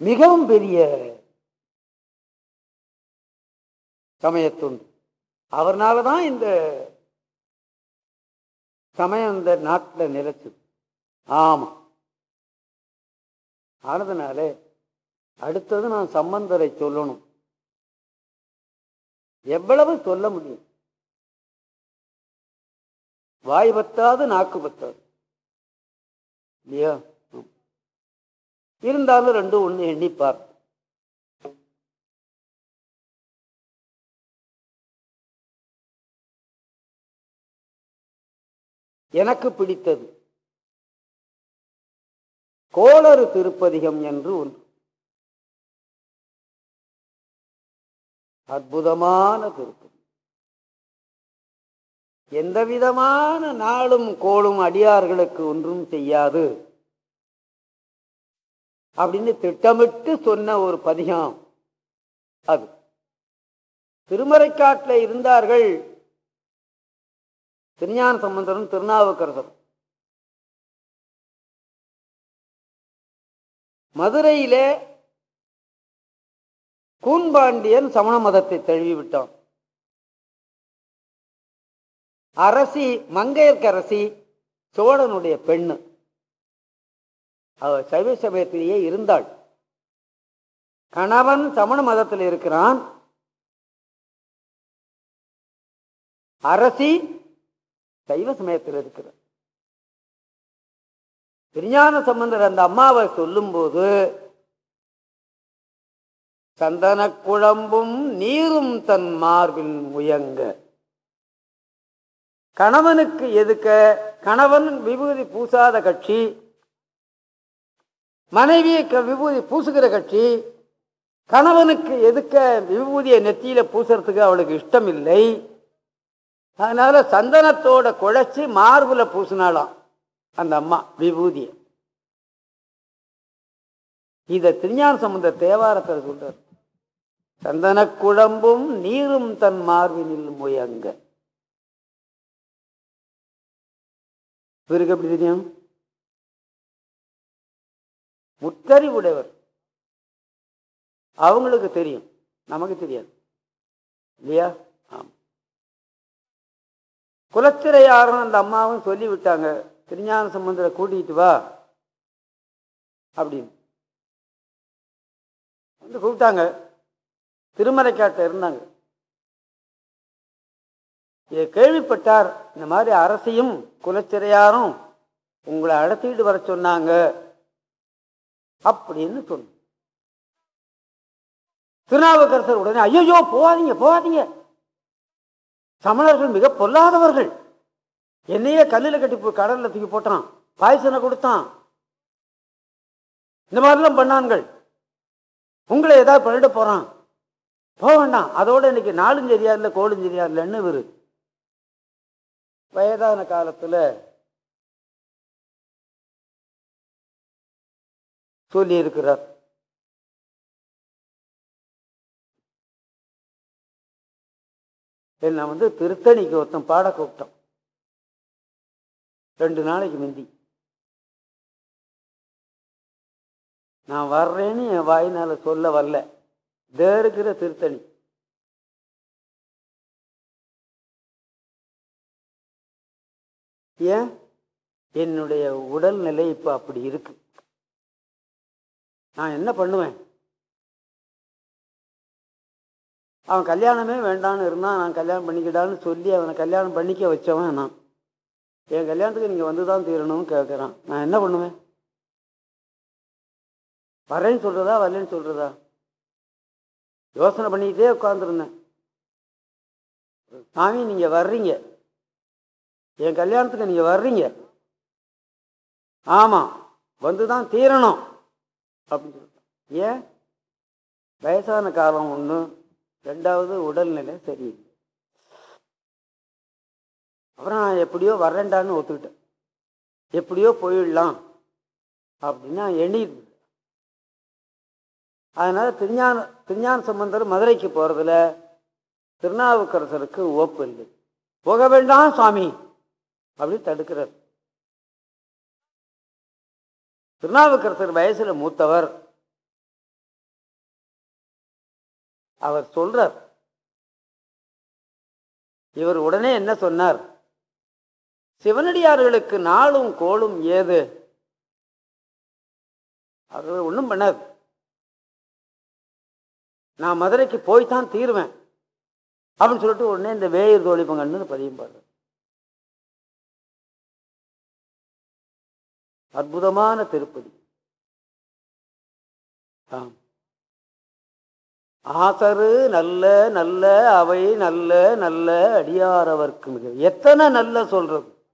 மிகவும் பெரிய சமயத்துண்டு. அவர்னால தான் இந்த சமயம் இந்த நாட்டில் நிலைச்சது ஆமாம் ஆனதுனால அடுத்தது நான் சம்பந்தரை சொல்லணும். எவ்வளவு சொல்ல முடியும்? வாய் பத்தாது நாக்கு பத்தாது. இல்லையா? இருந்தாலும் ரெண்டும் ஒன்று எண்ணிப்பார் எனக்கு பிடித்தது. கோளறு திருப்பதிகம் என்று ஒன்று. அற்புதமான திருப்பதி. எந்த விதமான நாளும் கோளும் அடியார்களுக்கு ஒன்றும் செய்யாது. அப்படின்னு திட்டமிட்டு சொன்ன ஒரு பதிகம் அது. திருமறைக்காட்டில் இருந்தார்கள் திருஞான சம்பந்தரும் திருநாவுக்கரசரும். மதுரையிலே கூன்பாண்டியன் சமண மதத்தை தழுவி விட்டான் அரசி மங்கையர்க்கரசி சோழனுடைய பெண்ணு. அவள் சைவ சமயத்திலேயே இருந்தாள். கணவன் சமண மதத்தில் இருக்கிறான். அரசி சைவ சமயத்தில் இருக்கிறார். திருஞான சம்பந்தர் அந்த அம்மாவை சொல்லும்போது சந்தன குழம்பும் நீரும் தன் மார்பில் முயங்க. கணவனுக்கு எதுக்க? கணவன் விபூதி பூசாத கட்சி. மனைவியை க- விபூதி பூசுகிற கட்சி கணவனுக்கு எதுக்க விபூதியை நெத்தியில பூசுறதுக்கு அவளுக்கு இஷ்டம் இல்லை அதனால சந்தனத்தோட குழைச்சி மார்புல பூசினாலாம் அந்த அம்மா விபூதியை. இத திருஞான சம்பந்த தேவாரத்தில் சொல்றார். சந்தன குழம்பும் நீரும் தன் மார்பினில் முயங்க. இவருக்கு எப்படி தெரியும்? முத்தறிவுடையவர் அவங்களுக்கு தெரியும். நமக்கு தெரியாது. இல்லையா? ஆமாம் குலச்சிறையாரும் அந்த அம்மாவும் சொல்லிவிட்டாங்க. திருஞான சம்பந்தரை கூட்டிகிட்டு வா. அப்படின்னு. வந்து கூப்பிட்டாங்க. திருமறைக்காட்ட இருந்தாங்க. இதை கேள்விப்பட்டார். இந்த மாதிரி அரசையும் குலச்சிறையாரும் உங்களை அடத்திட்டு வர சொன்னாங்க. அப்படின்னு சொன்ன திருநாவுக்கரசர் உடனே ஐயோ போகாதீங்க போகாதீங்க. சமணர்கள் மிக பொல்லாதவர்கள். என்னையே கல்லில் கட்டி போய் கடலில் தூக்கி போட்டான் பாய்சனை கொடுத்தான். இந்த மாதிரிலாம் பண்ணான்கள். உங்களை ஏதாவது பண்ணிட போகிறான் போக வேண்டாம் அதோட இன்னைக்கு நாளும் சரியா இல்லை கோளும் சரியா இல்லைன்னு இவர். வயதான காலத்தில் சொல்லி இருக்கிறார் என்னை வந்து திருத்தணிக்கு ஒருத்தன் பாட கூப்பிட்டான். ரெண்டு நாளைக்கு முந்தி. நான் வர்றேன்னு என் வாயினால சொல்ல வரல. தேருக்கிற இருக்கிற திருத்தணி. ஏன்? என்னுடைய உடல்நிலை இப்போ அப்படி இருக்குது நான் என்ன பண்ணுவேன்? அவன் கல்யாணமே வேண்டான்னு இருந்தான் நான் கல்யாணம் பண்ணிக்கிட்டான்னு சொல்லி அவனை கல்யாணம் பண்ணிக்க வச்சவன் நான். என் கல்யாணத்துக்கு நீங்கள் வந்து தான் தீரணும்னு கேட்குறான் நான் என்ன பண்ணுவேன்? வரேன்னு சொல்கிறதா வரலன்னு சொல்கிறதா யோசனை பண்ணிக்கிட்டே உட்காந்துருந்தேன் சாமி நீங்கள் வர்றீங்க. என் கல்யாணத்துக்கு நீங்கள் வர்றீங்க. ஆமாம் வந்து தான் தீரணும். அப்படின்னு சொல்லிட்டான் ஏன்? வயசான காலம் ஒன்று ரெண்டாவது உடல்நிலை சரியில்லை அப்புறம் நான் எப்படியோ வரேன்டான்னு ஒத்துக்கிட்டேன். எப்படியோ போயிடலாம் அப்படின்னு நான் எண்ணிட்டு அதனால் திருஞான திருஞான சம்பந்தர் மதுரைக்கு போகிறதுல திருநாவுக்கரசருக்கு ஓப்பு இல்லை. போக வேண்டாம் சுவாமி அப்படி தடுக்கிறார். திருநாவுக்கரசர் வயசுல மூத்தவர். அவர் சொல்றார் இவர் உடனே என்ன சொன்னார்? சிவனடியார்களுக்கு நாளும் கோளும் ஏது? அவர் ஒன்றும் பண்ணார். நான் மதுரைக்கு போய்தான் தீருவேன். அப்படின்னு சொல்லிட்டு உடனே இந்த வேயர் தோழிப்பங்கன்னு பதியும் பாடுறார் அற்புதமான திருப்பதி. ஆம். ஆசரு நல்ல நல்ல அவை நல்ல நல்ல அடியாரவர்க்கு மிக. எத்தனை நல்ல சொல்றது?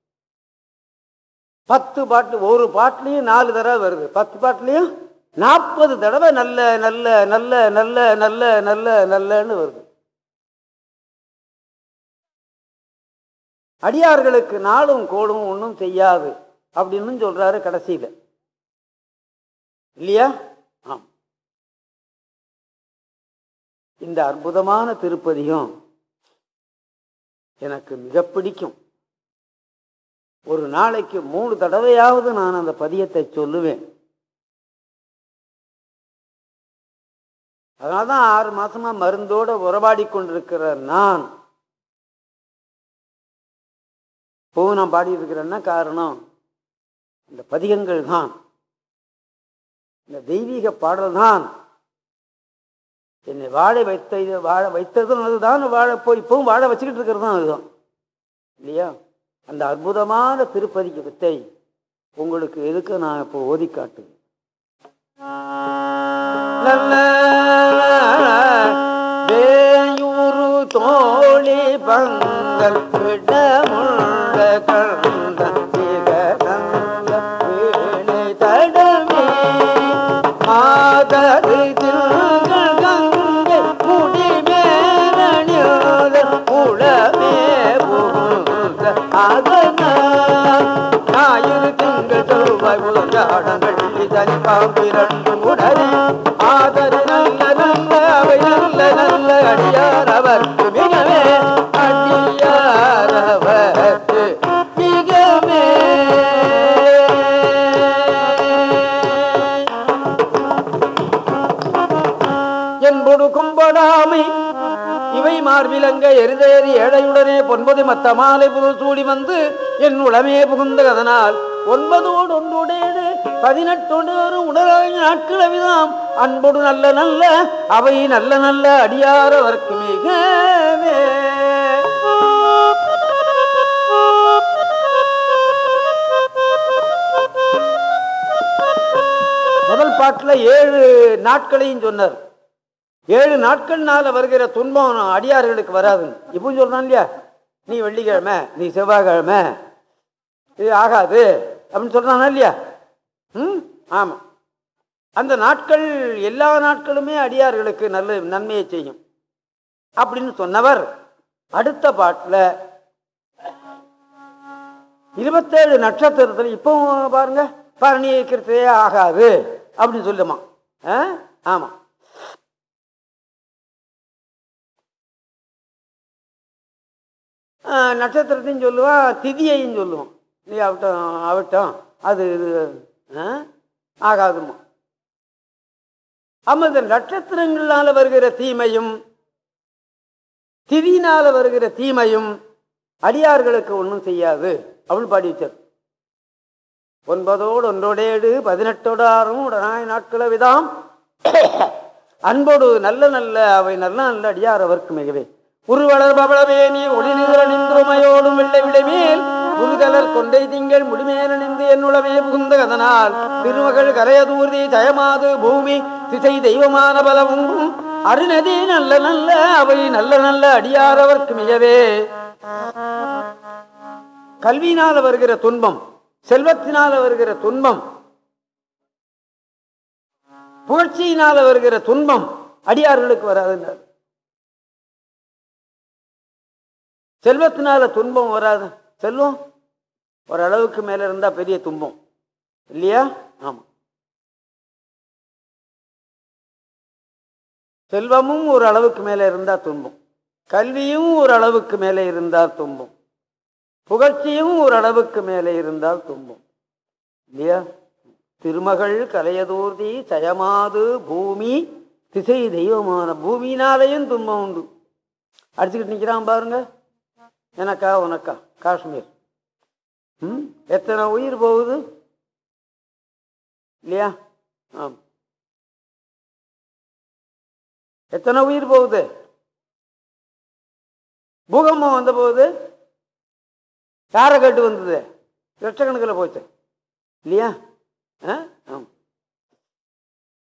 பத்து பாட்டு ஒரு பாட்டிலையும் நாலு தடவை வருது. பத்து பாட்டிலையும் நாற்பது தடவை நல்ல நல்ல நல்ல நல்ல நல்ல நல்ல நல்லன்னு வருது. அடியார்களுக்கு நாளும் கோடும் ஒன்றும் செய்யாது. அப்படின்னு சொல்கிறாரு கடைசியில். இல்லையா? ஆம். இந்த அற்புதமான திருப்பதியும் எனக்கு மிக பிடிக்கும். ஒரு நாளைக்கு மூணு தடவையாவது நான் அந்த பதியத்தை சொல்லுவேன். அதனால தான் ஆறு மாசமா மருந்தோட உறவாடி கொண்டிருக்கிற நான் இப்போ நான் பாடி இருக்கிறேன்னா காரணம் இந்த பதிகங்கள் தான். இந்த தெய்வீக பாடல் தான். என்னை வாழ வைத்த வாழ வைத்ததும் அதுதான். வாழ போய் இப்பவும் வாழ வச்சுக்கிட்டு இருக்கிறது தான் அதுதான். இல்லையா? அந்த அற்புதமான திருப்பதிக்கு வித்தை உங்களுக்கு எதுக்கு நான் இப்போ ஓதி காட்டுவேன் தோழி பங்கள் விடமுள்ள இதனை பாம்பிரண்டு உடனே நல்ல நல்ல அவை நல்ல நல்ல அடியார் அவர்க்கு மிகவே அடியார் அவர்க்கு மிகவே. என்பொடு கும்படாமை இவை மார்பிலங்க எரிதேறி ஏழையுடனே பொன்பது மத்த மாலை புது சூடி வந்து என் உளமே புகுந்ததனால் ஒன்பதோடு ஒன்றுடைய பதினெட்டு ஒரு உடலாய் நாட்கள் அவிதாம் அன்பொடு நல்ல நல்ல அவை நல்ல நல்ல அடியாரவர்க்கு மிகவே. முதல் பாட்டில் ஏழு நாட்களையும் சொன்னார். ஏழு நாட்கள்னால வருகிற துன்பம் அடியார்களுக்கு வராது இப்போ சொல்றான் இல்லையா? நீ வெள்ளிக்கிழமை நீ செவ்வாய்க்கிழமை இது ஆகாது அப்படின்னு சொல்கிறானா இல்லையா? ம் ஆமாம் அந்த நாட்கள் எல்லா நாட்களுமே அடியார்களுக்கு நல்ல நன்மையை செய்யும். அப்படின்னு சொன்னவர் அடுத்த பாட்டில் இருபத்தேழு நட்சத்திரத்தில் இப்போ பாருங்க பரணி இருக்கிறதே ஆகாது அப்படின்னு சொல்லுமா. ஆ? நட்சத்திரத்தையும் சொல்லுவான் திதியையும் சொல்லுவான். நீ அவட்டம் அவட்டம் அது இது ஆகாதுமா. ஆமா இந்த நட்சத்திரங்களால வருகிற தீமையும் திதியினால வருகிற தீமையும் அடியார்களுக்கு ஒன்றும் செய்யாது. அப்படின்னு பாடி வச்சார். ஒன்பதோடு ஒன்றோடேடு பதினெட்டோடு ஆறும் உடனாய் நாட்கள விதாம். அன்போடு நல்ல நல்ல அவை நல்ல நல்ல அடியார் அவருக்கு மிகவே உருவளர் பவளவே நீ ஒளி நிகர நின்றுமையோடும் வெள்ளை விடைமேல். புதுகலர் கொண்டை திங்கள் முடிமேல நின்று என்னுளமே புகுந்த கதனால் திருமகள் கரையதூர்தி ஜயமாது பூமி திசை தெய்வமான பலவும் அருணதி நல்ல நல்ல அவை நல்ல நல்ல அடியாரவர்க்கு மிகவே. கல்வியினால வருகிற துன்பம் செல்வத்தினால வருகிற துன்பம் புகழ்ச்சியினால் வருகிற துன்பம் அடியார்களுக்கு வராதுன்றார் செல்வத்தினால துன்பம் வராது. செல்வம் ஓரளவுக்கு மேலே இருந்தால் பெரிய துன்பம். இல்லையா? ஆமாம் செல்வமும் ஒரு அளவுக்கு மேலே இருந்தால் துன்பம். கல்வியும் ஒரு அளவுக்கு மேலே இருந்தால் துன்பம். புகழ்ச்சியும் ஒரு அளவுக்கு மேலே இருந்தால் துன்பம். இல்லையா? திருமகள் கலையதூர்தி சயமாது பூமி திசை தெய்வமான பூமியினாலேயும் துன்பம் உண்டு. அடிச்சுக்கிட்டு நிற்கிறான் பாருங்க. எனக்கா உனக்கா? காஷ்மீர். ம்? எத்தனை உயிர் போகுது? இல்லையா? ஆம். எத்தனை உயிர் போகுது? பூகம்பம் வந்த போது யாரை கேட்டு வந்தது? லட்சக்கணக்கில் போச்சு. இல்லையா? ஆ? ஆம்.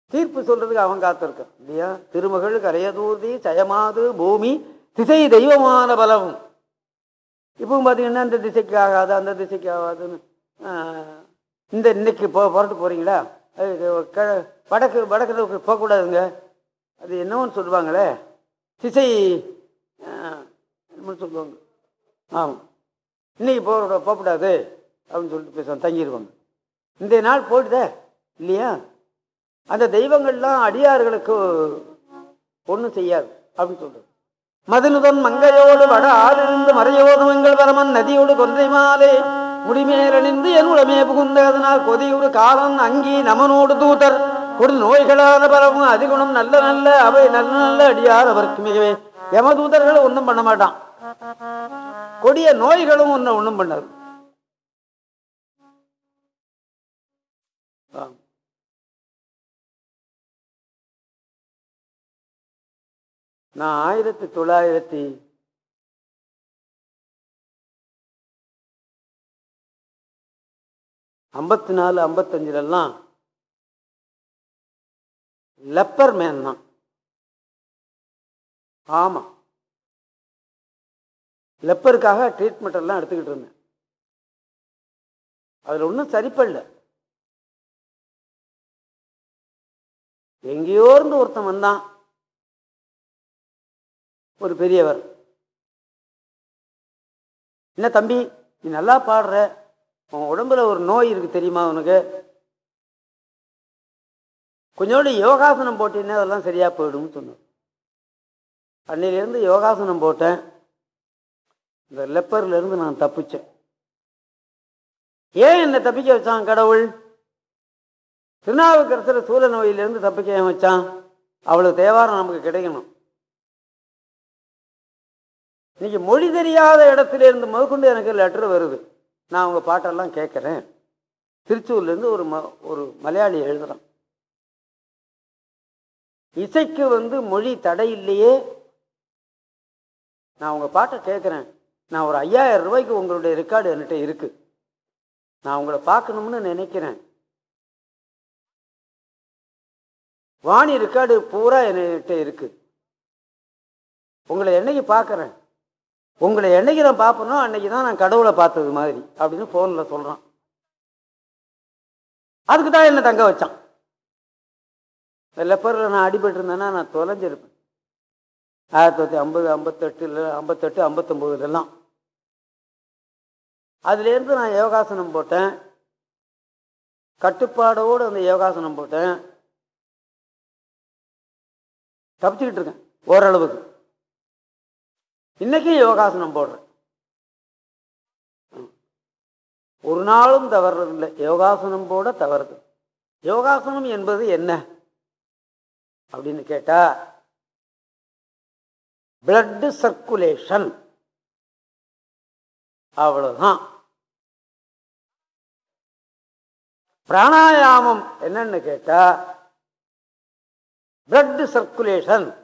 தீர்ப்பு சொல்றதுக்கு அவன் காத்திருக்கான் இல்லையா? திருமகள் கரையதூர்தி சயமாது பூமி திசை தெய்வமான பலம் இப்பவும் பார்த்தீங்கன்னா இந்த திசைக்கு ஆகாது அந்த திசைக்கு ஆகாதுன்னு இந்த இன்னைக்கு போ புறட்டு போகிறீங்களா அது க- வடக்கு வடக்கு போகக்கூடாதுங்க. அது என்னவோன்னு சொல்லுவாங்களே? திசை சொல்லுவாங்க. ஆமாம் இன்னைக்கு போக போகக்கூடாது அப்படின்னு சொல்லிட்டு பேசுவாங்க தங்கிடுவாங்க இந்த நாள் போயிடுதே இல்லையா? அந்த தெய்வங்கள்லாம் அடியார்களுக்கு ஒன்றும் செய்யாது அப்படின்னு சொல்றது மதுனுதன் மங்கையோடு வட ஆறிருந்து மறையோதும் எங்கள் பரமன் நதியோடு கொன்றை மாலே முடிமேலணிந்து என் உடமே புகுந்த அதனால் கொதியுறு காலன் அங்கி நமனோடு தூதர். கொடு நோய்களான பரவும் அதிகுணம் நல்ல நல்ல அவை நல்ல நல்ல அடியார் அவருக்கு மிகவே. யமதூதர்கள் ஒன்றும் பண்ண மாட்டான். கொடிய நோய்களும் ஒன்றும் ஒன்றும் பண்ணாது. நான் ஆயிரத்தி தொள்ளாயிரத்தி ஐம்பத்தி நாலு ஐம்பத்தஞ்சிலெல்லாம் லெப்பர் மேன் தான். ஆமாம் லெப்பருக்காக ட்ரீட்மெண்ட் எல்லாம் எடுத்துக்கிட்டு இருந்தேன். அதில் ஒன்றும் சரிப்படல. எங்கேயோ இருந்து ஒருத்தன் வந்தான். ஒரு பெரியவர். என்ன தம்பி நீ நல்லா பாடுற. உன் உடம்புல ஒரு நோய் இருக்கு தெரியுமா உனக்கு? கொஞ்சோண்டு யோகாசனம் போட்டீங்கன்னா அதெல்லாம் சரியா போயிடும்னு சொன்னார். அன்னையிலேருந்து யோகாசனம் போட்டேன். இந்த லெப்பர்லேருந்து நான் தப்பிச்சேன். ஏன் என்னை தப்பிக்க வச்சான் கடவுள்? திருநாவுக்கரசர் சூழ நோயிலிருந்து தப்பிக்க வச்சான். அவ்வளவு தேவாரம் நமக்கு கிடைக்கணும். இன்னைக்கு மொழி தெரியாத இடத்துல இருந்து முதற்கொண்டு எனக்கு லெட்டர் வருது. நான் அவங்க பாட்டெல்லாம் கேட்குறேன். திருச்சூர்லேருந்து ஒரு ம ஒரு மலையாளி எழுதுறான். இசைக்கு வந்து மொழி தடை இல்லையே. நான் உங்கள் பாட்டை கேட்குறேன். நான் ஒரு ஐயாயிரம் ரூபாய்க்கு உங்களுடைய ரெக்கார்டு என்கிட்ட இருக்குது நான் உங்களை பார்க்கணும்னு நினைக்கிறேன். வாணி ரெக்கார்டு பூரா என்கிட்ட இருக்குது உங்களை என்னைக்கு பார்க்குறேன்? உங்களை என்னைக்கு நான் பார்ப்பனோ அன்னைக்கு தான் நான் கடவுளை பார்த்தது மாதிரி அப்படின்னு ஃபோனில் சொல்கிறான் அதுக்கு தான் என்னை தங்க வச்சான். லெப்பரில் நான் அடிபட்டிருந்தேன்னா நான் தொலைஞ்சிருப்பேன். ஆயிரத்தி தொள்ளாயிரத்தி ஐம்பது ஐம்பத்தெட்டுல ஐம்பத்தெட்டு ஐம்பத்தொம்போதுலலாம். அதுலேருந்து நான் யோகாசனம் போட்டேன். கட்டுப்பாடோடு அந்த யோகாசனம் போட்டேன். தப்பிச்சுக்கிட்டு இருக்கேன் ஓரளவுக்கு. இன்னைக்கும் யோகாசனம் போடுறேன். ஒரு நாளும் தவறதில்லை யோகாசனம் போட தவறுது. யோகாசனம் என்பது என்ன? அப்படின்னு கேட்டா பிளட் சர்க்குலேஷன் அவ்வளவுதான். பிராணாயாமம் என்னன்னு கேட்டா பிளட் சர்க்குலேஷன்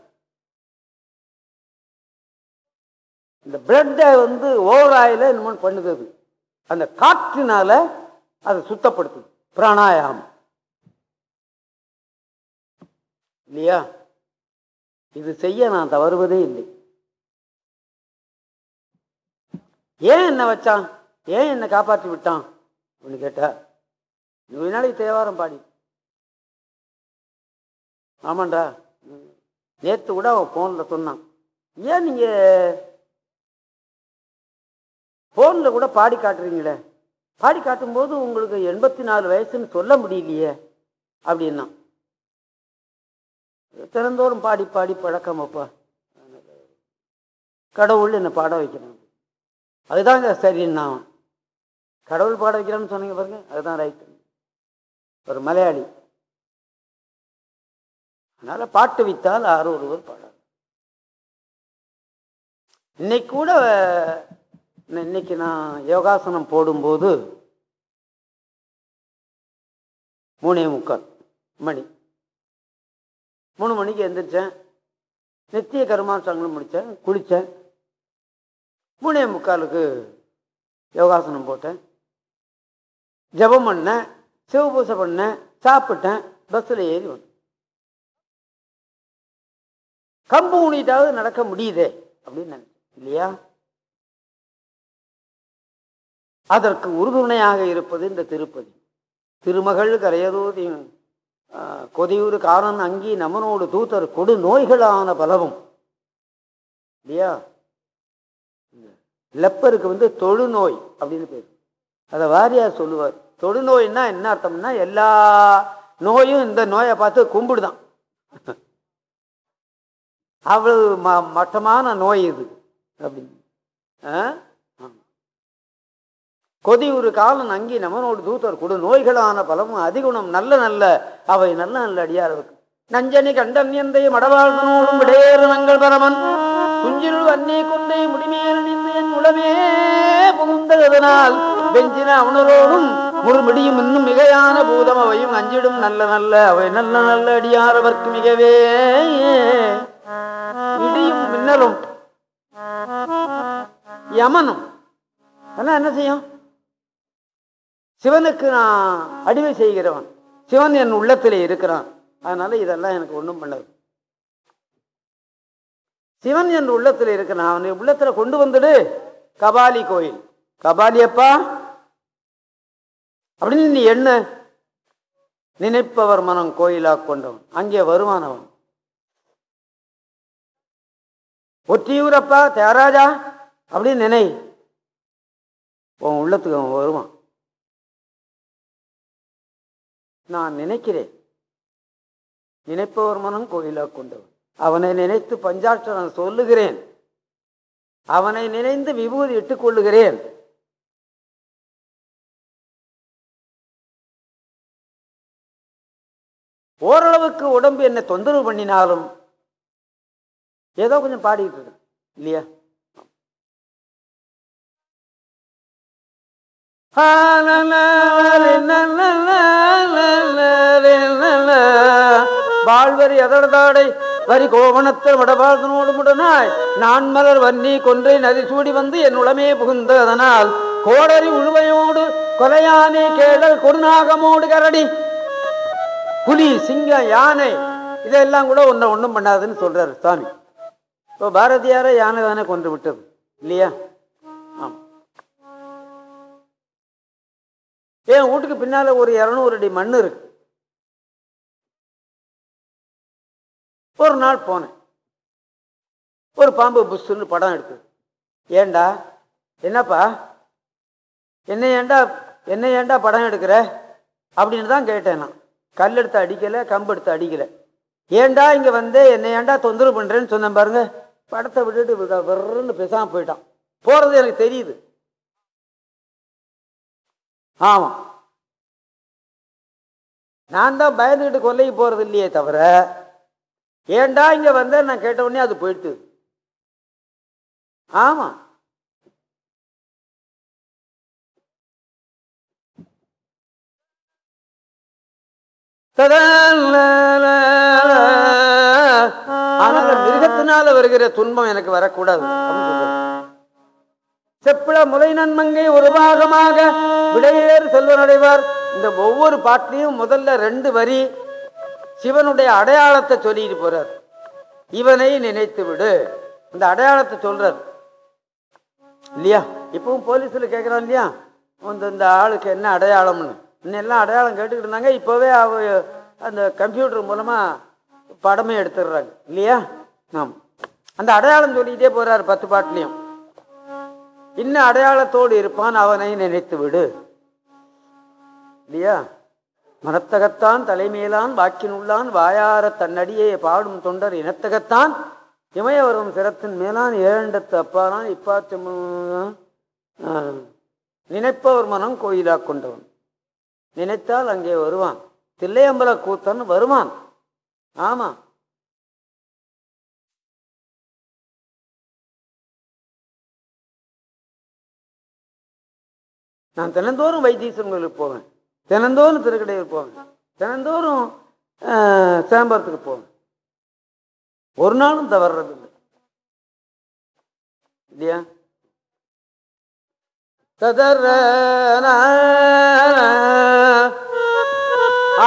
இந்த பிளட்டை வந்து ஓவராயில என்னமோ பண்ணுது. அது. அந்த காற்றினால அதை சுத்தப்படுத்துது. பிராணாயாமம். இல்லையா? இது செய்ய நான் தவறுவதே இல்லை. ஏன் என்ன வச்சான்? ஏன் என்னை காப்பாற்றி விட்டான்? அப்படின்னு கேட்டா கொஞ்ச நாளைக்கு தேவாரம் பாடி. ஆமாண்டா. நேற்று கூட அவன் ஃபோனில் சொன்னான். ஏன் நீங்கள் ஃபோனில் கூட பாடி காட்டுறீங்களே? பாடி காட்டும்போது உங்களுக்கு எண்பத்தி நாலு வயசுன்னு சொல்ல முடியலையே அப்படின்னா. திறந்தோறும் பாடி பாடி பழக்கம் அப்பா. கடவுள் என்னை பாட வைக்கணும் அதுதாங்க சரின்னா. அவன். கடவுள் பாட வைக்கிறான்னு சொன்னீங்க பாருங்க அதுதான் ரைட்டு ஒரு மலையாளி. அதனால் பாட்டு வித்தால் ஆறு ஒருவர் பாடாது இன்னைக்கு கூட இன்னைக்கு நான் யோகாசனம் போடும்போது மூணே முக்கால் மணி. மூணு மணிக்கு எந்திரிச்சேன். நித்திய கர்மாசங்களும் முடித்தேன் குளித்தேன் மூணே முக்காலுக்கு யோகாசனம் போட்டேன். ஜெபம் பண்ணேன் சிவபூசை பண்ணேன் சாப்பிட்டேன் பஸ்ஸில் ஏறி வந்தேன். கம்பு ஊனிட்டாவது நடக்க முடியுதே அப்படின்னு நினைச்சேன் இல்லையா? அதற்கு உறுதுணையாக இருப்பது இந்த திருப்பதி. திருமகள் கரையதூதி கொதியூர் காரன் அங்கி நமனோடு தூத்தர் கொடு நோய்களான பலவும். இல்லையா? லெப்பருக்கு வந்து தொழுநோய் அப்படின்னு பேர். அதை வாரியார் சொல்லுவார். தொழுநோய்னா என்ன அர்த்தம்னா எல்லா நோயும் இந்த நோயை பார்த்து கும்பிடுதான். அவ்வளவு ம மட்டமான நோய் இது. அப்படின்னு. கொதி ஒரு காலம் காலன் அங்கி நமனோடு தூத்தர் கொடு. நோய்களான பலமும் அதிகுணம். நல்ல நல்ல அவை நல்ல நல்ல அடியாருக்கு நஞ்சனி கண்டன் எந்தை மடவாழ்வனோடும் விடையேறு நங்கள் பரமன். குஞ்சிரு அன்னை குந்தை முடிமேல் நின்று என் உளமே புகுந்ததனால் வெஞ்சின அவனரோடும் முழுமிடியும் இன்னும் மிகையான பூதம் அவையும் அஞ்சிடும் நல்ல நல்ல அவை நல்ல நல்ல அடியார் அவர்க்கு மிகவே. இடியும் மின்னலும் யமனும். அதெல்லாம் என்ன செய்யும்? சிவனுக்கு நான் அடிமை செய்கிறவன். சிவன் என் உள்ளத்திலே இருக்கிறான். அதனால இதெல்லாம் எனக்கு ஒன்றும் பண்ணது. சிவன் என் உள்ளத்தில் இருக்கிறான். அவனை உள்ளத்தில் கொண்டு வந்துடு. கபாலி கோயில். கபாலி அப்பா. அப்படின்னு நீ என்ன? நினைப்பவர் மனம் கோயிலாக கொண்டவன். அங்கே வருவானவன் ஒற்றியூரப்பா தியாகராஜா அப்படின்னு நினை. உன் உள்ளத்துக்கு அவன் வருவான். நான் நினைக்கிறேன். நினைப்பவர் மனம் கோயிலாக கொண்டவன் அவனை நினைத்து பஞ்சாட்சரம் சொல்லுகிறேன். அவனை நினைந்து விபூதி இட்டுக் கொள்ளுகிறேன். ஓரளவுக்கு உடம்பு என்னை தொந்தரவு பண்ணினாலும் ஏதோ கொஞ்சம் பாடிக்கிட்டு இருக்கேன். இல்லையா? வாழ்வரி எதடதாடை வரி கோவணத்தில் வடபாழ்தனோடு முடனாய் நான் மலர் வன்னி கொன்றை நதி சூடி வந்து என் உளமே புகுந்த அதனால் கோடரி உழுவையோடு கொலையானே கேடல் கொடுநாகமோடு கரடி. புலி சிங்கம் யானை இதெல்லாம் கூட ஒன்றை ஒன்றும் பண்ணாதுன்னு சொல்றாரு சாமி இப்போ பாரதியாரை யானை தானே கொன்று விட்டது இல்லையா? என் வீட்டுக்கு பின்னால் ஒரு இரநூறு அடி மண் இருக்கு. நாள் போனேன். ஒரு பாம்பு புஷ்ஷுன்னு படம் எடுத்தது. ஏண்டா? என்னப்பா? என்ன ஏண்டா? என்ன ஏண்டா படம் எடுக்கிற? அப்படின்னு தான் கேட்டேன் நான். கல் எடுத்து அடிக்கலை கம்பு எடுத்து அடிக்கலை. ஏண்டா இங்கே வந்து? என்னை ஏண்டா தொந்தரவு பண்ணுறேன்னு சொன்னேன் பாருங்க. படத்தை விட்டுட்டு வெறுன்னு பேசாமல் போயிட்டான். போகிறது எனக்கு தெரியுது. ஆமாம் நான் தான் பயந்துக்கிட்டு கொல்லைக்கு போகிறது இல்லையே தவிர ஏண்டா இங்கே வந்த? நான் கேட்ட உடனே அது போயிட்டு ஆமாம் ஆனால் மிருகத்தினால வருகிற துன்பம் எனக்கு வரக்கூடாது செப்பிள முலை நன்மங்கை ஒரு பாகமாக விடையேறு செல்வனடைவார் இந்த ஒவ்வொரு பாட்டிலையும் முதல்ல ரெண்டு வரி சிவனுடைய அடையாளத்தை சொல்லிட்டு போறார். இவனை நினைத்து விடு. இந்த அடையாளத்தை சொல்றார். இல்லையா? இப்பவும் போலீஸில் கேட்குறான் இல்லையா? இந்த இந்த ஆளுக்கு என்ன அடையாளம்னு. இன்னெல்லாம் அடையாளம் கேட்டுக்கிட்டு இருந்தாங்க இப்போவே அவ அந்த கம்ப்யூட்டர் மூலமாக படமே எடுத்துடுறாங்க. இல்லையா? ஆமாம் அந்த அடையாளம் சொல்லிக்கிட்டே போகிறார் பத்து பாட்டிலையும். இன்னும் அடையாளத்தோடு இருப்பான் அவனை நினைத்து விடு இல்லையா? மனத்தகத்தான் தலைமையிலான் வாக்கினுள்ளான் வாயார தன்னடியே பாடும் தொண்டர் இனத்தகத்தான். இமயவரும் சிரத்தின் மேலான் ஏழண்டத்து அப்பாலான் இப்பாச்சம் நினைப்பவர் மனம் கோயிலாக கொண்டவன். நினைத்தால் அங்கே வருவான். தில்லையம்பல கூத்தன் வருவான். ஆமாம். நான் தினந்தோறும் வைத்தீஸ்வரன் கோயிலுக்கு போவேன். தினந்தோறும் திருக்கடையூர் போவேன். தினந்தோறும் ஆஹ், சேம்பரத்துக்கு போவேன். ஒரு நாளும் தவறுறது இல்லை இல்லையா? ததர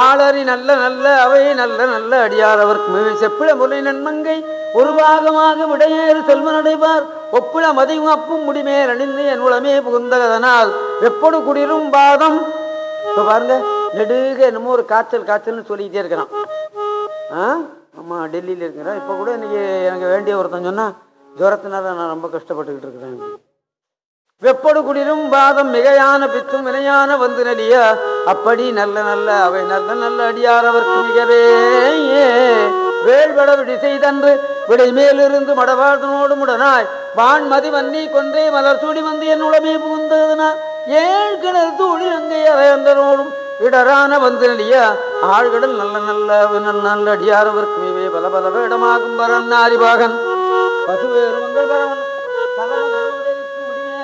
ஆளறி நல்ல நல்ல அவை நல்ல நல்ல அடியார் அவருக்கு மிக முறை நன்மங்கை. ஒரு பாகமாக விடையேறு செல்வன் அடைவார் ஒப்பிள மதியும் அப்பும் முடிமேல் அணிந்து என் உளமே புகுந்ததனால் எப்பொடு குடிரும் பாதம்? இப்போ பாருங்க நெடுக என்னமோ ஒரு காய்ச்சல் காய்ச்சல்னு சொல்லிக்கிட்டே இருக்கிறான். ஆ? ஆமாம் டெல்லியில் இருக்கிறான் இப்போ கூட இன்னைக்கு எனக்கு வேண்டிய ஒருத்தன் சொன்னால் ஜுரத்தினால நான் ரொம்ப கஷ்டப்பட்டுக்கிட்டு இருக்கிறேன். வெப்படு குடிரும் பாதம் மிகையான பித்தும் வினையான வந்து நலிய அப்படி நல்ல நல்ல அவை நல்ல நல்ல அடியார் அவர்க்கு மிகவே. வேள்வட விடி செய்தன்று விடை மேலிருந்து மடவாழ்தனோடு முடனாய் வான் மதி வன்னி கொன்றே மலர் சூடி வந்து என் உடமே புகுந்ததுனா ஏழ் கிணறு அங்கே இடரான வந்து ஆழ்கடல் நல்ல நல்ல நல்ல நல்ல அடியார் பல பல வேடமாகும் பரன் ஆரிபாகன் பசுவேறுமங்கள் பரவன்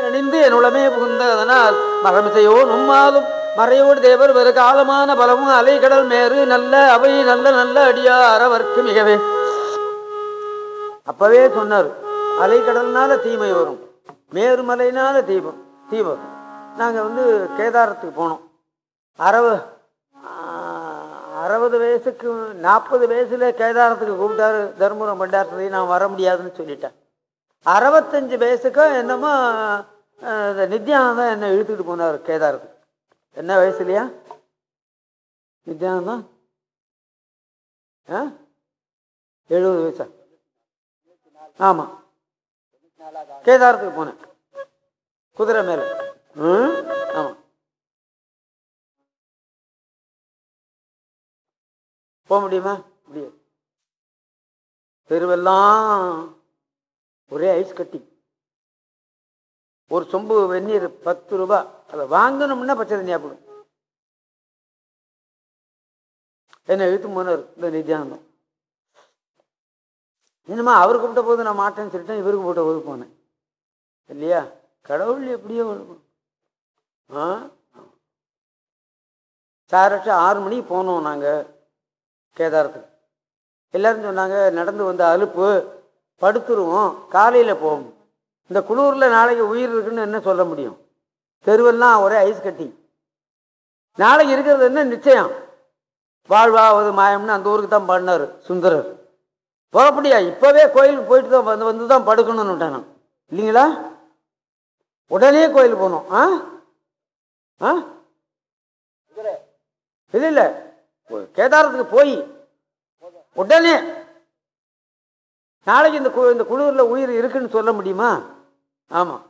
அணிந்து என் உளமே புகுந்ததனால் மகமிசையோ நும்மாலும் மறையோடு தேவர் வெறு காலமான பலமும் அலைகடல் மேறு நல்ல அவை நல்ல நல்ல அடியாரவர்க்கு மிகவே. அப்பவே சொன்னார் அலைக்கடல்னால தீமை வரும் மேருமலைனால தீபம் தீபம் நாங்கள் வந்து கேதாரத்துக்கு போனோம். அறுபது அறுபது வயசுக்கு நாற்பது வயசுல கேதாரத்துக்கு கூப்பிட்டாரு. தர்மபுரம் பண்டாரத்துலேயும் நான் வர முடியாதுன்னு சொல்லிட்டேன். அறுபத்தஞ்சு வயசுக்கு என்னமோ அஹ், இந்த நித்யானந்தம் என்னை இழுத்துக்கிட்டு போனார் கேதாரத்துக்கு. என்ன வயசுலையா நித்யானந்தம் ஆ? எழுபது வயசா? ஆமாம் கேதாரத்துக்கு போனேன். குதிரை மேலே. ஆமாம் போக முடியுமா? முடியாது. தெருவெல்லாம் ஒரே ஐஸ் கட்டி. ஒரு சொம்பு வெந்நீர் பத்து ரூபா. அதை வாங்கணும்னா பச்சை தண்ணியா போடும் என்னை எழுத்து போனார் இந்த நித்தியானந்தம் என்னமா அவர் கூப்பிட்ட போது நான் மாட்டேன்னு சொல்லிட்டேன் இவருக்கு கூப்பிட்ட போது போனேன். இல்லையா? கடவுள் எப்படியோ வரும். ஆ? சாரட்டு ஆறு மணிக்கு போனோம் நாங்கள் கேதாரத்துக்கு. எல்லோரும் சொன்னாங்க நடந்து வந்த அலுப்பு படுத்துருவோம் காலையில் போவோம். இந்த குளூரில் நாளைக்கு உயிர் இருக்குன்னு என்ன சொல்ல முடியும்? தெருவெல்லாம் ஒரே ஐஸ் கட்டி. நாளைக்கு இருக்கிறது என்ன நிச்சயம்? வாழ்வாவது மாயம்னு அந்த ஊருக்கு தான் பண்ணார் சுந்தரர். போகப்படியா இப்போவே கோயிலுக்கு போயிட்டு தான் வந்து வந்து தான் படுக்கணும்னு விட்டேன் இல்லைங்களா? உடனே கோயிலுக்கு போகணும் ஆ? ஆ? இல்லை இல்லை. கேதாரத்துக்கு போய் உடனே நாளைக்கு இந்த கு- இந்த குளிரில் உயிர் இருக்குன்னு சொல்ல முடியுமா? ஆமாம்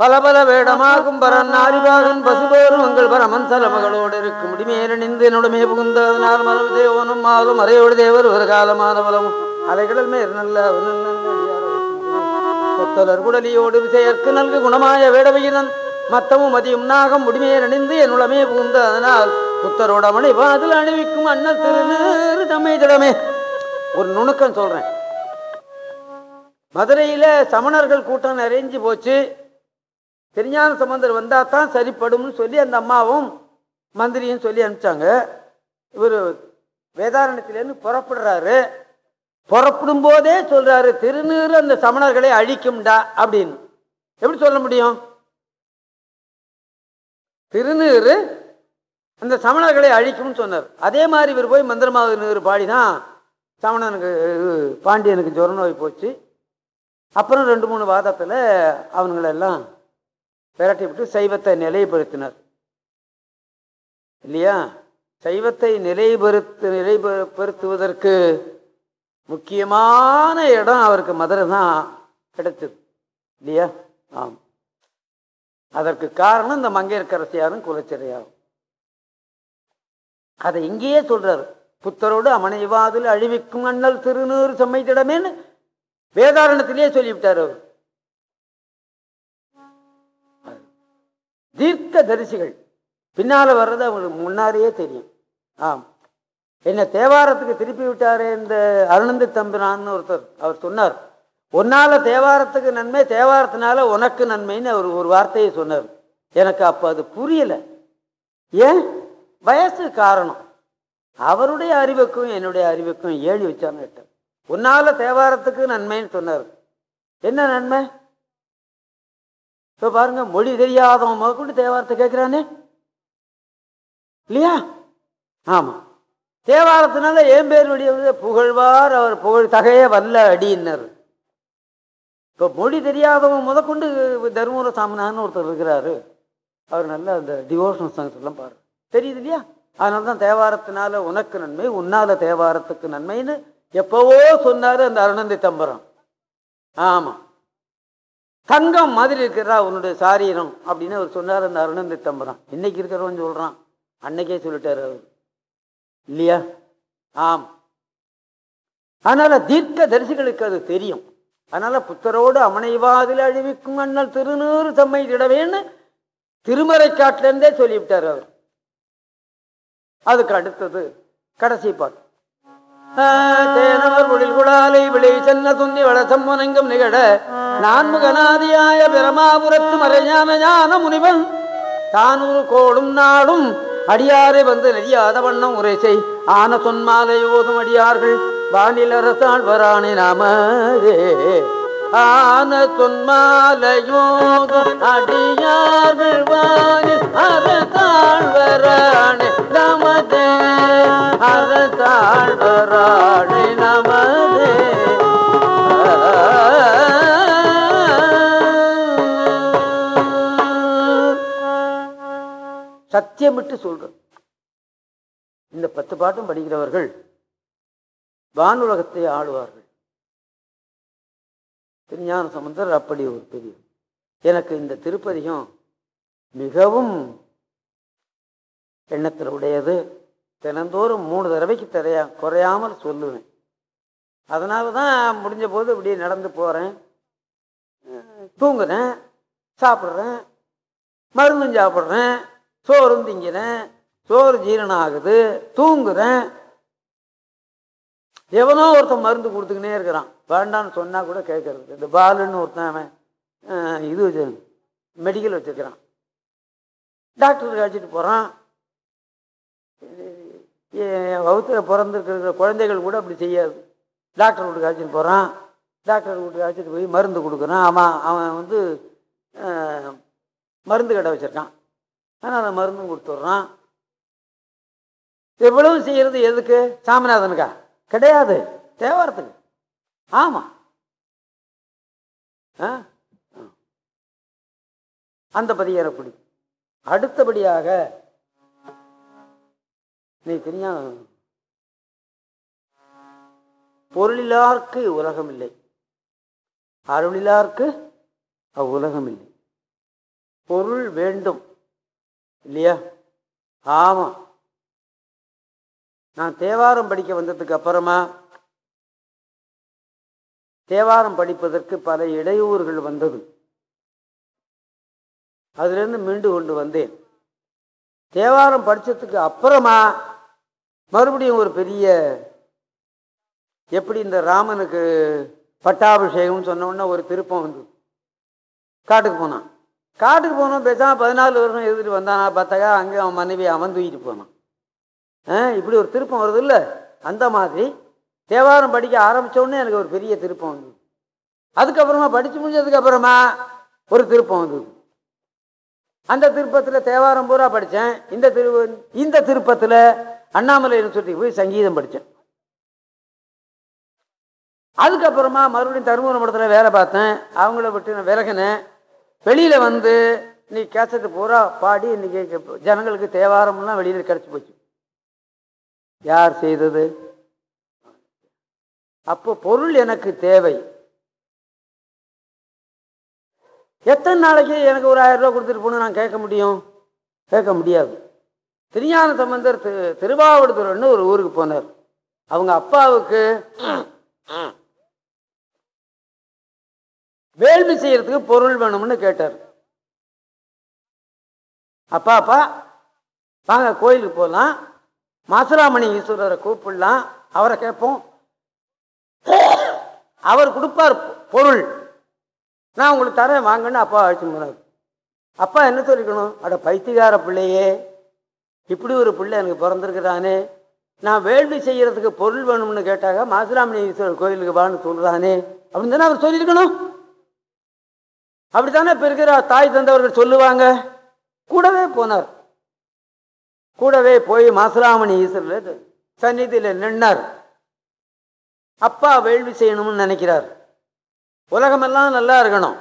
பல பல வேடமாகும் பரன் ஆரிபாகன் பசுபோரும் உங்கள் பரமன் சலமகளோடு இருக்கும் முடிமேலணிந்து என்னுடமே புகுந்ததனால் மலம் தேவனும் மாலும் அறையோடு தேவர் ஒரு காலமான பலமும் அலைகடல் மேல் நல்ல. கொத்தலர் குடலியோடு விசையற்கு நல்கு குணமாய வேடவையினன். மத்தமும் மதியும் நாகம் முடிமையை அணிந்து என்னுடமே புகுந்த அதனால் புத்தரோட மணி வாதில் அணிவிக்கும் அண்ணல் திருநீறு தம்மை திடமே. ஒரு நுணுக்கம் சொல்றேன். மதுரையில சமணர்கள் கூட்டம் நிறைஞ்சு போச்சு. திருஞான சம்பந்தர் வந்தா தான் சரிப்படும்னு சொல்லி அந்த அம்மாவும் மந்திரியும் சொல்லி அனுப்பிச்சாங்க. இவர் வேதாரணத்திலேருந்து புறப்படுறாரு. புறப்படும் போதே சொல்றாரு திருநீறு அந்த சமணர்களை அழிக்கும்டா அப்படின்னு. எப்படி சொல்ல முடியும்? திருநீறு அந்த சமணர்களை அழிக்கும்னு சொன்னார். அதே மாதிரி இவர் போய் மந்திரமாவது நீர் பாடிதான் சமணனுக்கு இது, பாண்டியனுக்கு ஜுர நோய் போச்சு. அப்புறம் ரெண்டு மூணு வாதத்தில் அவங்களெல்லாம் விரட்டி விட்டு சைவத்தை நிலைப்படுத்தினார். இல்லையா? சைவத்தை நிலைபெறுத்து நிலைபெறுத்துவதற்கு முக்கியமான இடம் அவருக்கு மதுரை தான் கிடைச்சது இல்லையா? ஆம். அதற்கு காரணம் இந்த மங்கையர்கரசியாரும் குலச்சிறையாரும். அதை இங்கேயே சொல்றாரு. புத்தரோடு அமனைவாதில் அழிவிக்கும் அண்ணல் திருநூறு சம்மைத்திடமேன்னு வேதாரணத்திலேயே சொல்லிவிட்டார் அவர். தீர்க்க தரிசிகள். பின்னால வர்றது அவங்களுக்கு முன்னாடியே தெரியும். ஆம். என்னை தேவாரத்துக்கு திருப்பி விட்டார் இந்த அருணந்தி தம்பினான்னு ஒருத்தர் அவர் சொன்னார். உன்னால தேவாரத்துக்கு நன்மை தேவாரத்தினால உனக்கு நன்மைன்னு அவர் ஒரு வார்த்தையை சொன்னார். எனக்கு அப்போ அது புரியல. ஏன்? வயசு காரணம். அவருடைய அறிவுக்கும் என்னுடைய அறிவுக்கும் ஏழி வச்சாங்க கேட்டார் உன்னால தேவாரத்துக்கு நன்மைன்னு சொன்னார். என்ன நன்மை? இப்போ பாருங்க மொழி தெரியாதவன் முதற்கொண்டு தேவாரத்தை கேட்குறானே? இல்லையா? ஆமாம் தேவாரத்தினால ஏன் பேருடைய புகழ்வார் அவர் புகழ் தகைய வல்ல அடியினர். இப்போ மொழி தெரியாதவன் முதற்கொண்டு தர்மபுர சாமினான்னு ஒருத்தர் இருக்கிறாரு. அவர் நல்ல அந்த டிவோஷனல் சாங்ஸ் எல்லாம் பாரு தெரியுது இல்லையா? அதனால தான் தேவாரத்தினால உனக்கு நன்மை உன்னால தேவாரத்துக்கு நன்மைன்னு எப்பவோ சொன்னாரு அந்த அருணந்தி தம்பரம். ஆமாம் தங்கம் மாதிரி இருக்கிறா உன்னுடைய சாரீரம் அப்படின்னு அவர் சொன்னார் அந்த அருணந்தி தம்பரம். இன்னைக்கு இருக்கிறவன் சொல்றான். அன்னைக்கே சொல்லிட்டாரு அவர். இல்லையா? ஆம். அதனால தீர்க்க தரிசிகளுக்கு அது தெரியும். அதனால புத்தரோடு அமனைவாதில் அழிவிக்கும் அண்ணல் திருநூறு தம்மை திடவேன்னு திருமறை காட்டிலிருந்தே சொல்லிவிட்டார் அவர். அதுக்கு அடுத்தது கடைசி பாட்டு. தேனவர் குடில் குடாலை விளை சென்ன துந்தி வளசம் முனங்கும் நிகழ நான்முகநாதியாய பிரமாபுரத்து மறைஞான ஞான முனிவன் தானூர் கோடும் நாடும் அடியாரை வந்து நெறியாத வண்ணம் உரை செய். ஆன சொன்மாலை ஓதும் அடியார்கள் வானில் அரசாள் வராணி நாமரே. ஆன சொன்மாலையோதும் அடியார்கள் வானில் அரசாள் வராணி நமதே அரசாள் வராணி சத்தியமிட்டு சொல்கிறோம் இந்த பத்து பாட்டும் படிக்கிறவர்கள் வானுலகத்தை ஆளுவார்கள். திருஞான சம்பந்தர் அப்படி ஒரு பெரிய எனக்கு இந்த திருப்பதிகம் மிகவும் எண்ணத்தில் உடையது. தினந்தோறும் மூணு தடவைக்கு தரையா குறையாமல் சொல்லுவேன். அதனால தான் முடிஞ்ச போது இப்படி நடந்து போகிறேன் தூங்குறேன் சாப்பிட்றேன் மருந்தும் சாப்பிட்றேன். சோறு திங்கிறேன் சோறு ஜீரணம் ஆகுது தூங்குறேன். எவனோ ஒருத்தன் மருந்து கொடுத்துக்கினே இருக்கிறான். வேண்டான்னு சொன்னால் கூட கேட்கறது இந்த பாலுன்னு ஒருத்தன் அவன் இது வச்சு மெடிக்கல் வச்சுருக்கிறான். டாக்டருக்கு அழைச்சிட்டு போகிறான் வகுத்தில் பிறந்திருக்கிற குழந்தைகள் கூட அப்படி செய்யாது. டாக்டர் வீட்டுக்கு அழைச்சிட்டு போகிறான் டாக்டர் வீட்டுக்கு அழைச்சிட்டு போய் மருந்து கொடுக்குறான். அவன் அவன் வந்து மருந்து கடை வச்சுருக்கான். ஆனால் அந்த மருந்தும் கொடுத்துட்றான். எவ்வளவு செய்கிறது எதுக்கு? சாமிநாதனுக்கா? கிடையாது. தேவாரத்துக்கு. ஆமாம் ஆ? அந்த பதிய எனக்கு அடுத்தபடியாக நீ தெரியா பொருளிலார்க்கு உலகம் இல்லை அருளிலார்க்கு அவ்வுலகம் இல்லை பொருள் வேண்டும். இல்லையா? ஆமாம் நான் தேவாரம் படிக்க வந்ததுக்கு அப்புறமா தேவாரம் படிப்பதற்கு பல இடையூறுகள் வந்தது. அதுலேருந்து மீண்டு கொண்டு வந்தேன். தேவாரம் படித்ததுக்கு அப்புறமா மறுபடியும் ஒரு பெரிய எப்படி இந்த ராமனுக்கு பட்டாபிஷேகம்னு சொன்ன உடனே ஒரு திருப்பம் வந்து காட்டுக்கு போனான். காட்டுக்கு போனோம் பேசாம பதினாலு வருஷம் எழுதிட்டு வந்தானா பார்த்தாக்கா அங்கே அவன் மனைவி அவன் தூக்கிட்டு போனான். ஆ இப்படி ஒரு திருப்பம் வருது இல்லை அந்த மாதிரி. தேவாரம் படிக்க ஆரம்பித்தோடனே எனக்கு ஒரு பெரிய திருப்பம் வந்தது. அதுக்கப்புறமா படித்து முடிஞ்சதுக்கப்புறமா ஒரு திருப்பம் வந்தது. அந்த திருப்பத்தில் தேவாரம் பூரா படித்தேன் இந்த திரு இந்த திருப்பத்தில் அண்ணாமலை யூனிவர்சிட்டிக்கு போய் சங்கீதம் படித்தேன் அதுக்கப்புறமா மறுபடியும் தருமபுரம் படத்தில் வேலை பார்த்தேன். அவங்கள விட்டு நான் விலகினேன். வெளியில் வந்து நீ கேசட்டு பூரா பாடி இன்னைக்கு ஜனங்களுக்கு தேவாரம்லாம் வெளியில் கிடச்சி போச்சு. யார் செய்தது? அப்போ பொருள் எனக்கு தேவை. எத்தனை நாளைக்கு எனக்கு ஒரு ஆயிரம் ரூபா கொடுத்துட்டு போகணும் நான் கேட்க முடியும்? கேட்க முடியாது. திருஞான சம்பந்தர் திரு திருவாவடுதுறைன்னு ஒரு ஊருக்கு போனார். அவங்க அப்பாவுக்கு வேள்வி செய்யறதுக்கு பொருள் வேணும்னு கேட்டார். அப்பா அப்பா வாங்க கோயிலுக்கு போகலாம் மாசுராமணி ஈஸ்வரரை கூப்பிடலாம். அவரை கேட்போம். அவர் கொடுப்பார் பொருள். நான் உங்களுக்கு தரேன் வாங்கன்னு அப்பா அழைச்சி போனார். அப்பா என்ன சொல்லிக்கணும்? அட பைத்தியகார பிள்ளையே இப்படி ஒரு பிள்ளை எனக்கு பிறந்திருக்கிறானே. நான் வேள்வி செய்யறதுக்கு பொருள் வேணும்னு கேட்டாங்க மாசுராமணி ஈஸ்வரர் கோயிலுக்கு வான்னு சொல்றானே அப்படின்னு தானே அவர் சொல்லியிருக்கணும். அப்படித்தானே இப்போ இருக்கிற தாய் தந்தவர்கள் சொல்லுவாங்க? கூடவே போனார். கூடவே போய் மாசுராமணி ஈஸ்வரர் சந்நிதியில் நின்னார். அப்பா வேள்வி செய்யணும்னு நினைக்கிறார். உலகமெல்லாம் நல்லா இருக்கணும்.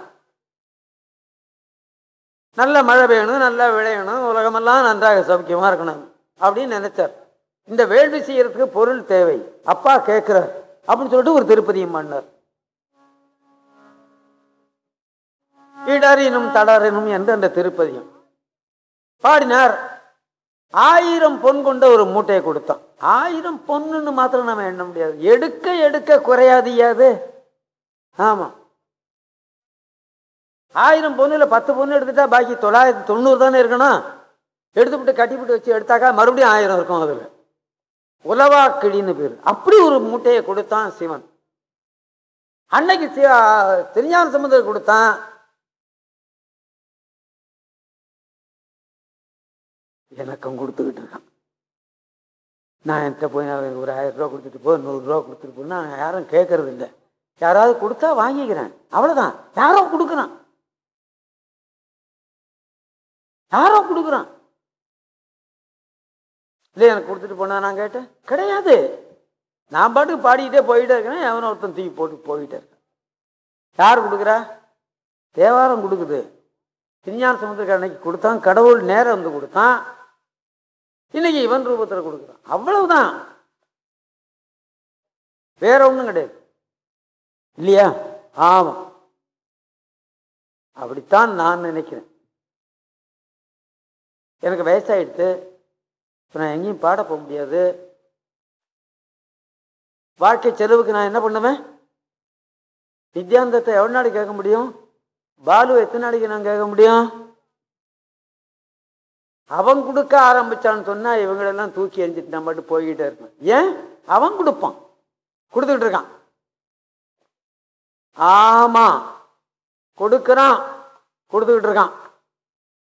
நல்ல மழை பெய்யணும் நல்லா விளையணும் உலகமெல்லாம் நன்றாக சௌக்கியமாக இருக்கணும் அப்படின்னு நினைச்சார். இந்த வேள்வி செய்யறதுக்கு பொருள் தேவை. அப்பா கேட்குறார். அப்படின்னு சொல்லிட்டு ஒரு திருப்பதியும் பண்ணார். இடறினும் தளரினும் என்று அந்த திருப்பதியும். பாடினார் ஆயிரம் பொன் கொண்ட ஒரு மூட்டையை கொடுத்தான். ஆயிரம் பொண்ணுன்னு மாத்திரம் நம்ம எண்ண முடியாது. எடுக்க எடுக்க குறையாதியாது ஆமா. ஆயிரம் பொண்ணுல பத்து பொண்ணு எடுத்துட்டா பாக்கி தொள்ளாயிரத்தி தொண்ணூறு தானே இருக்கணும்? எடுத்துவிட்டு கட்டிவிட்டு வச்சு எடுத்தாக்கா மறுபடியும் ஆயிரம் இருக்கும் அதுல. உலவா கிளின்னு பேர். அப்படி ஒரு மூட்டையை கொடுத்தான் சிவன். அன்னைக்கு தெரியாத சமுதிரம் கொடுத்தான். எனக்கும் கொடுத்துக்கிட்டு இருக்கான். நான் என்கிட்ட போய் நான் ஒரு ஆயிரம் ரூபா கொடுத்துட்டு போ நூறுரூவா கொடுத்துட்டு போனா நான் யாரும் கேட்கறது இல்லை யாராவது கொடுத்தா வாங்கிக்கிறேன். அவ்வளோதான் யாரோ கொடுக்குறான். யாரோ கொடுக்குறான். இல்லை எனக்கு கொடுத்துட்டு போனா நான் கேட்டேன். கிடையாது. நான் பாட்டுக்கு பாடிக்கிட்டே போயிட்டே இருக்கிறேன். எவனோ ஒருத்தன் தூக்கி போட்டு போயிட்டே இருக்கேன். யார் கொடுக்குறா? தேவாரம் கொடுக்குது. திருஞான சமுத்திரக்கு அன்னைக்கு கொடுத்தான். கடவுள் நேரம் வந்து கொடுத்தான். இன்னைக்கு இவன் ரூபத்தில் கொடுக்குறான். அவ்வளவுதான். வேற ஒன்றும் கிடையாது. இல்லையா? ஆமாம் அப்படித்தான் நான் நினைக்கிறேன். எனக்கு வயசாயிடுத்து இப்போ நான் எங்கேயும் பாட போக முடியாது. வாழ்க்கை செலவுக்கு நான் என்ன பண்ணுவேன்? வித்யாந்தத்தை எவ்வளோ நாளைக்கு கேட்க முடியும்? பாலு எத்தனை நாளைக்கு நான் கேட்க முடியும்? அவன் கொடுக்க ஆரம்பிச்சான்னு சொன்னா இவங்களெல்லாம் தூக்கி எரிஞ்சிட்டு நம்மட்டு மட்டும் போய்கிட்டே இருக்கணும். ஏன்? அவன் கொடுப்பான். கொடுத்துக்கிட்டு இருக்கான். ஆமா. கொடுக்குறான். கொடுத்துக்கிட்டு இருக்கான்.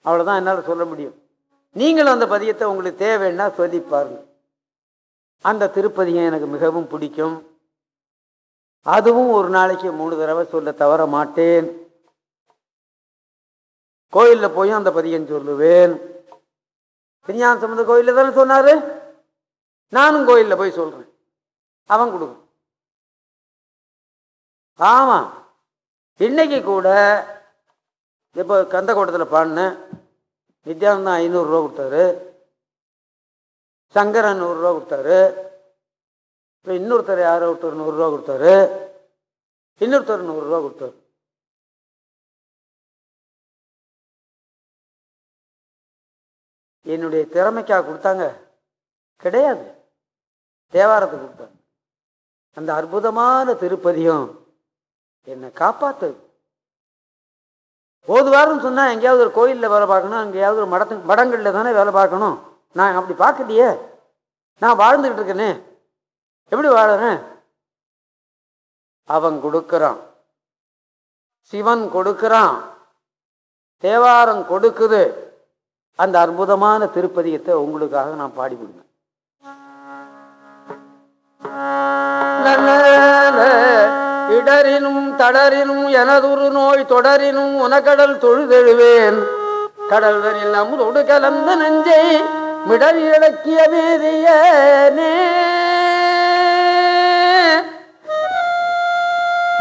அவ்வளோதான் என்னால் சொல்ல முடியும். நீங்களும் அந்த பதியத்தை உங்களுக்கு தேவைன்னா சொல்லி பாருங்க. அந்த திருப்பதியம் எனக்கு மிகவும் பிடிக்கும். அதுவும் ஒரு நாளைக்கு மூணு தடவை சொல்ல தவற மாட்டேன். கோயிலில் போயும் அந்த பதியம் சொல்லுவேன். திருஞான சம்பந்த கோயிலில் தானே சொன்னாரு? நானும் கோயிலில் போய் சொல்றேன். அவன் கொடுக்கும் ஆமாம் இன்னைக்கு கூட இப்போ கந்தக்கோட்டத்தில் பாடினேன் நித்யானந்தம் ஐநூறுரூவா கொடுத்தாரு. சங்கரன் நூறுரூவா கொடுத்தாரு. இப்போ இன்னொருத்தர் யாரோ ஒருத்தர் நூறுரூவா கொடுத்தாரு. இன்னொருத்தர் நூறுரூவா கொடுத்தாரு. என்னுடைய திறமைக்கா கொடுத்தாங்க. கிடையாது. தேவாரத்துக்கு கொடுத்தாங்க. அந்த அற்புதமான திருப்பதியும் என்னை காப்பாத்துது. வாரம் சொன்னா எங்கேயாவது ஒரு கோயிலில் வேலை பார்க்கணும் எங்கேயாவது ஒரு மடத்து மடங்களில் தானே வேலை பார்க்கணும். நான் அப்படி பார்க்கலையே. நான் வாழ்ந்துக்கிட்டு இருக்கேனே. எப்படி வாழறேன்? அவன் கொடுக்கறான். சிவன் கொடுக்கறான். தேவாரம் கொடுக்குது. அந்த அற்புதமான திருப்பதியத்தை உங்களுக்காக நான் பாடி கொடுங்க இடரினும் தளரினும் எனதுரு நோய் தொடரினும் உனக்கடல் தொழுதெழுவேன். கடல்வரில் அமுதோடு கலந்த நெஞ்சை மிடல் இழக்கிய வேதியனே.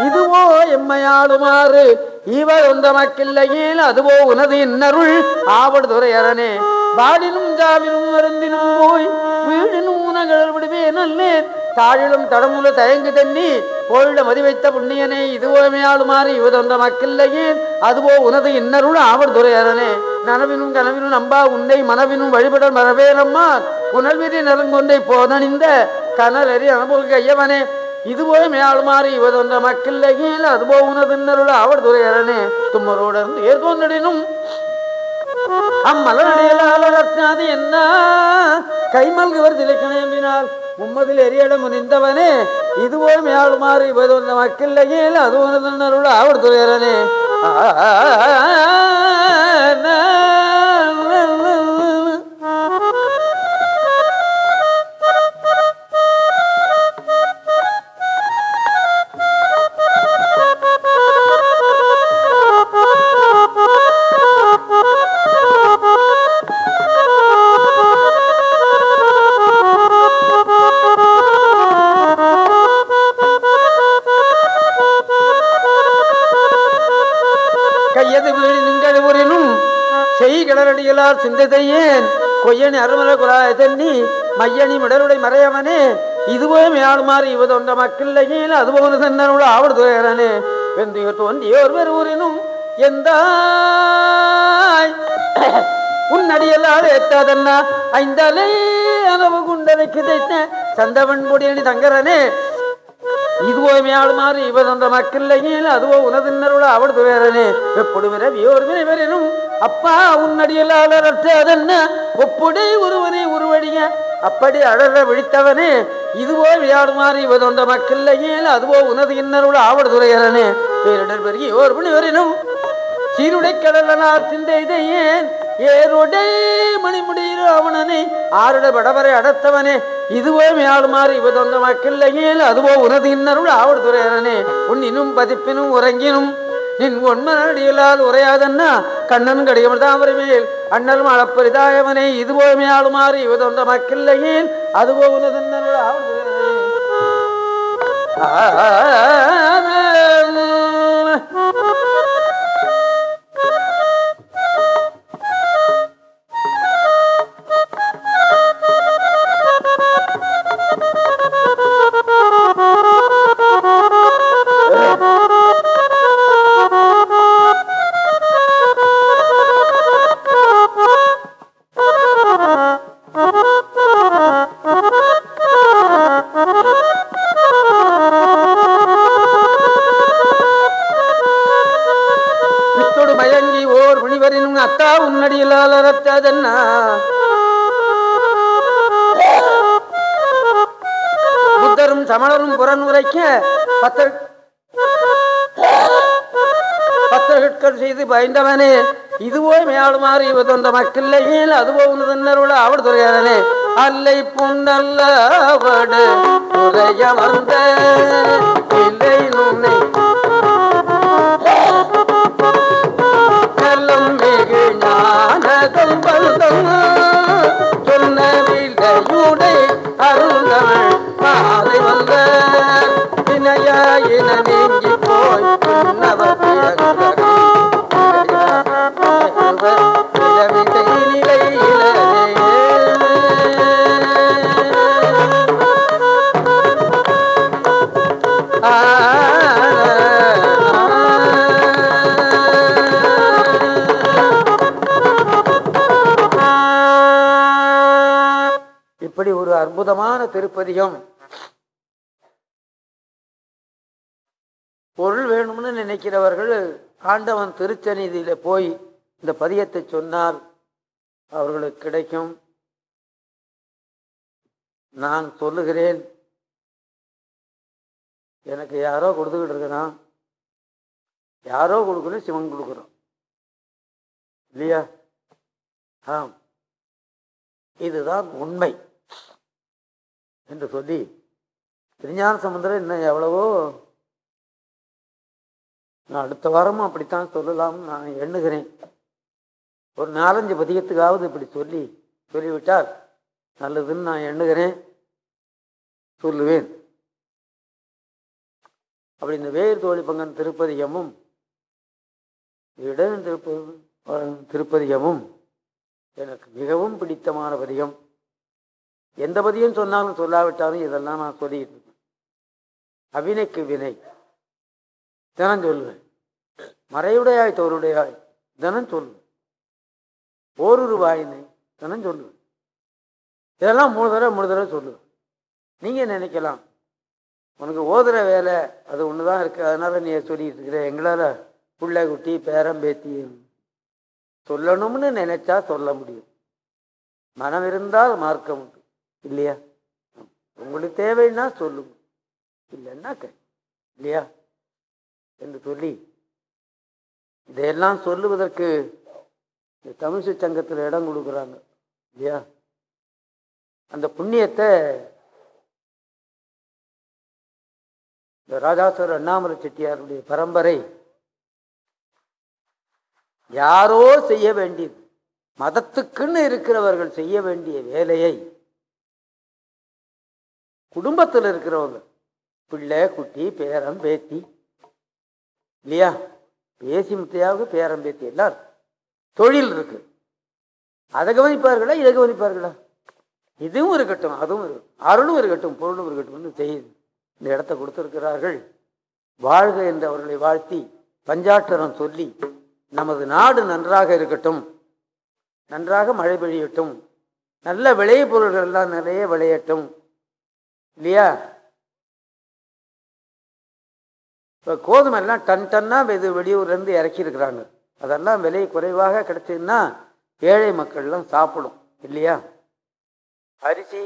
இதுவோ எம்மையாளுமாறு இவர் ஒன்ற மக்கில்லையில் அதுவோ உனது இன்னருள் ஆவடுதுறை அரணே பாடினும் ஜாவினும் மருந்தினும் போய் வீடினும் உனகள் விடுவே நல்லேன் தாழிலும் தடமுல தயங்கு தண்ணி கோயில மதி வைத்த புண்ணியனே இதுவோ எம்மையாளுமாறு இவர் அதுவோ உனது இன்னருள் ஆவடுதுறை துறையரனே நனவினும் கனவினும் நம்பா உன்னை மனவினும் வழிபடல் மரபேனம்மா. புனல்விதி நலங்கொண்டை போதணிந்த கனலறி அனுபவ ஐயவனே. இதுபோ மேலுமாறி இவதொன்ற மக்கில்லையில் அது உனதின்னருள் அவர் துறையரனே தும்மரோடன் ஏற்கொண்டினும் அம்மலனடியலாது என்ன கைமல்குவர் திளைக்கணையினால் மும்மதில் எரியட முனிந்தவனே இதுவோ மேலுமாறு இவதொன்ற மக்கில்லையில் அது உனதின்னருள் அவர் துறையரனே செய் கிளறடிகளால் சிந்தையேன் கொய்யணி அருமல குழாய தண்ணி மையணி மிடருடை மறையவனே. இதுவே மேலுமாறு இவதொன்ற மக்கில்லையில் அதுபோன தன்னருள் ஆவடுதுகிறனே துயரனே வெந்திய தோன்றியோர் ஊரினும் எந்த உன்னடியெல்லாம் ஏற்றாதன்னா? ஐந்தலை அளவு குண்டனை கிதைத்த சந்தவன் பொடியணி தங்கரனே. இதுவோ மேலுமாறு இவதொன்ற மக்கில்லையில் அதுவோ உனதின்னருள் அவள் துவேரனே எப்பொடுவிர வியோர் வினைவரனும் அப்பா உன்னடியலால் அரற்றதென்ன ஒப்புடை ஒருவனை உருவடிய அப்படி அழற விழித்தவனே இதுவோ விளையாடுமாறு இவதொன்ற மக்கில்லையில் அதுவோ உனது இன்னருள் ஆவடுதுறையரனே பேரிடர் பெருகி ஓர் வினைவரனும் சீருடை கடலனார் சிந்தையேன் ஏருடை மணிமுடியிரு அவனனே. ஆருட படவரை அடத்தவனே இதுவோ மேலுமாறு இவதொந்த மக்கில்லையில் அதுவோ உனது இன்னருள் ஆவடுதுறையரனே உன் இன்னும் பதிப்பினும் உறங்கினும் நின் ஒன்மனடியலால் உரையாதன்னா கண்ணன் கடிகம் தாமரை மேல் அண்ணலும் அளப்பரிதாயவனே இதுவோ இவதொன்ற இவதொந்த அது அதுவோ ஆ புத்தரும் சமணரும் புறன் உரைக்க பத்தர் செய்து பயந்தவனே இதுவோ மேலுமாறு இவதொன்ற மக்கில்லையில் அதுவோ உனதுன்னருள அவள் துறையானே அல்லை புண்ணல்ல அவடு துறைய வந்த திருப்பதியும். பொருள் வேணும்னு நினைக்கிறவர்கள் ஆண்டவன் திருச்சந்நிதியில போய் இந்த பதியத்தை சொன்னால் அவர்களுக்கு கிடைக்கும். நான் சொல்லுகிறேன். எனக்கு யாரோ கொடுத்துக்கிட்டு இருக்கிறான். யாரோ கொடுக்கணும் சிவன் கொடுக்குறோம் இல்லையா? ஆம். இதுதான் உண்மை. என்று சொல்லி திருஞான சமுத்திரம் இன்னும் எவ்வளவோ நான் அடுத்த வாரமும் அப்படித்தான் சொல்லலாம்னு நான் எண்ணுகிறேன். ஒரு நாலஞ்சு பதியத்துக்காவது இப்படி சொல்லி சொல்லிவிட்டால் நல்லதுன்னு நான் எண்ணுகிறேன். சொல்லுவேன். அப்படி இந்த வேர் தோழிப்பங்கன் திருப்பதியமும் திருப்பதிகமும் இடம் திருப்ப திருப்பதிகமும் எனக்கு மிகவும் பிடித்தமான பதிகம். எந்த பதியும் சொன்னாலும் சொல்லாவிட்டாலும் இதெல்லாம் நான் சொல்லிட்டு இருக்கேன். அவினைக்கு வினை. தினம் சொல்லுவேன் மறையுடையாய் தோருடையாய் தினம் சொல்லுவேன் ஓரொரு வாயினை தினம் சொல்லுவேன் இதெல்லாம் மூணு தடவை மூணு தடவை சொல்லுவேன். நீங்கள் நினைக்கலாம்? உனக்கு ஓதுற வேலை அது ஒன்று தான் இருக்குது அதனால நீ சொல்லிட்டு இருக்கிற. எங்களால் பிள்ளை குட்டி பேரம்பேத்தி சொல்லணும்னு நினைச்சா சொல்ல முடியும். மனம் இருந்தால் மார்க்க உண்டு. இல்லையா? உங்களுக்கு தேவைன்னா சொல்லுங்க. இல்லைன்னா இல்லையா? என்று சொல்லி இதையெல்லாம் சொல்லுவதற்கு இந்த தமிழ்ச்சி சங்கத்தில் இடம் கொடுக்குறாங்க இல்லையா? அந்த புண்ணியத்தை இந்த ராஜாசுவர் அண்ணாமலை செட்டியாருடைய பரம்பரை யாரோ செய்ய வேண்டியது மதத்துக்குன்னு இருக்கிறவர்கள் செய்ய வேண்டிய வேலையை குடும்பத்தில் இருக்கிறவங்க. பிள்ளை குட்டி பேரம் பேத்தி. இல்லையா? பேசி முத்தையாவது பேரம் பேத்தி எல்லாம் தொழில் இருக்கு. அதை கவனிப்பார்களா? இதை கவனிப்பார்களா? இதுவும் இருக்கட்டும் அதுவும் இருக்கட்டும் அருளும் இருக்கட்டும் பொருளும் இருக்கட்டும் செய்யுது இந்த இடத்த கொடுத்திருக்கிறார்கள். வாழ்க என்று அவர்களை வாழ்த்தி பஞ்சாட்டரம் சொல்லி நமது நாடு நன்றாக இருக்கட்டும். நன்றாக மழை பெய்யட்டும். நல்ல விளைய பொருள்கள் எல்லாம் நிறைய விளையட்டும். இல்லையா? இப்போ கோதுமைலாம் டன் டன்னாக இது வெளியூர்லேருந்து இறக்கியிருக்கிறாங்க. அதெல்லாம் விலை குறைவாக கிடைச்சதுன்னா ஏழை மக்கள்லாம் சாப்பிடும் இல்லையா? அரிசி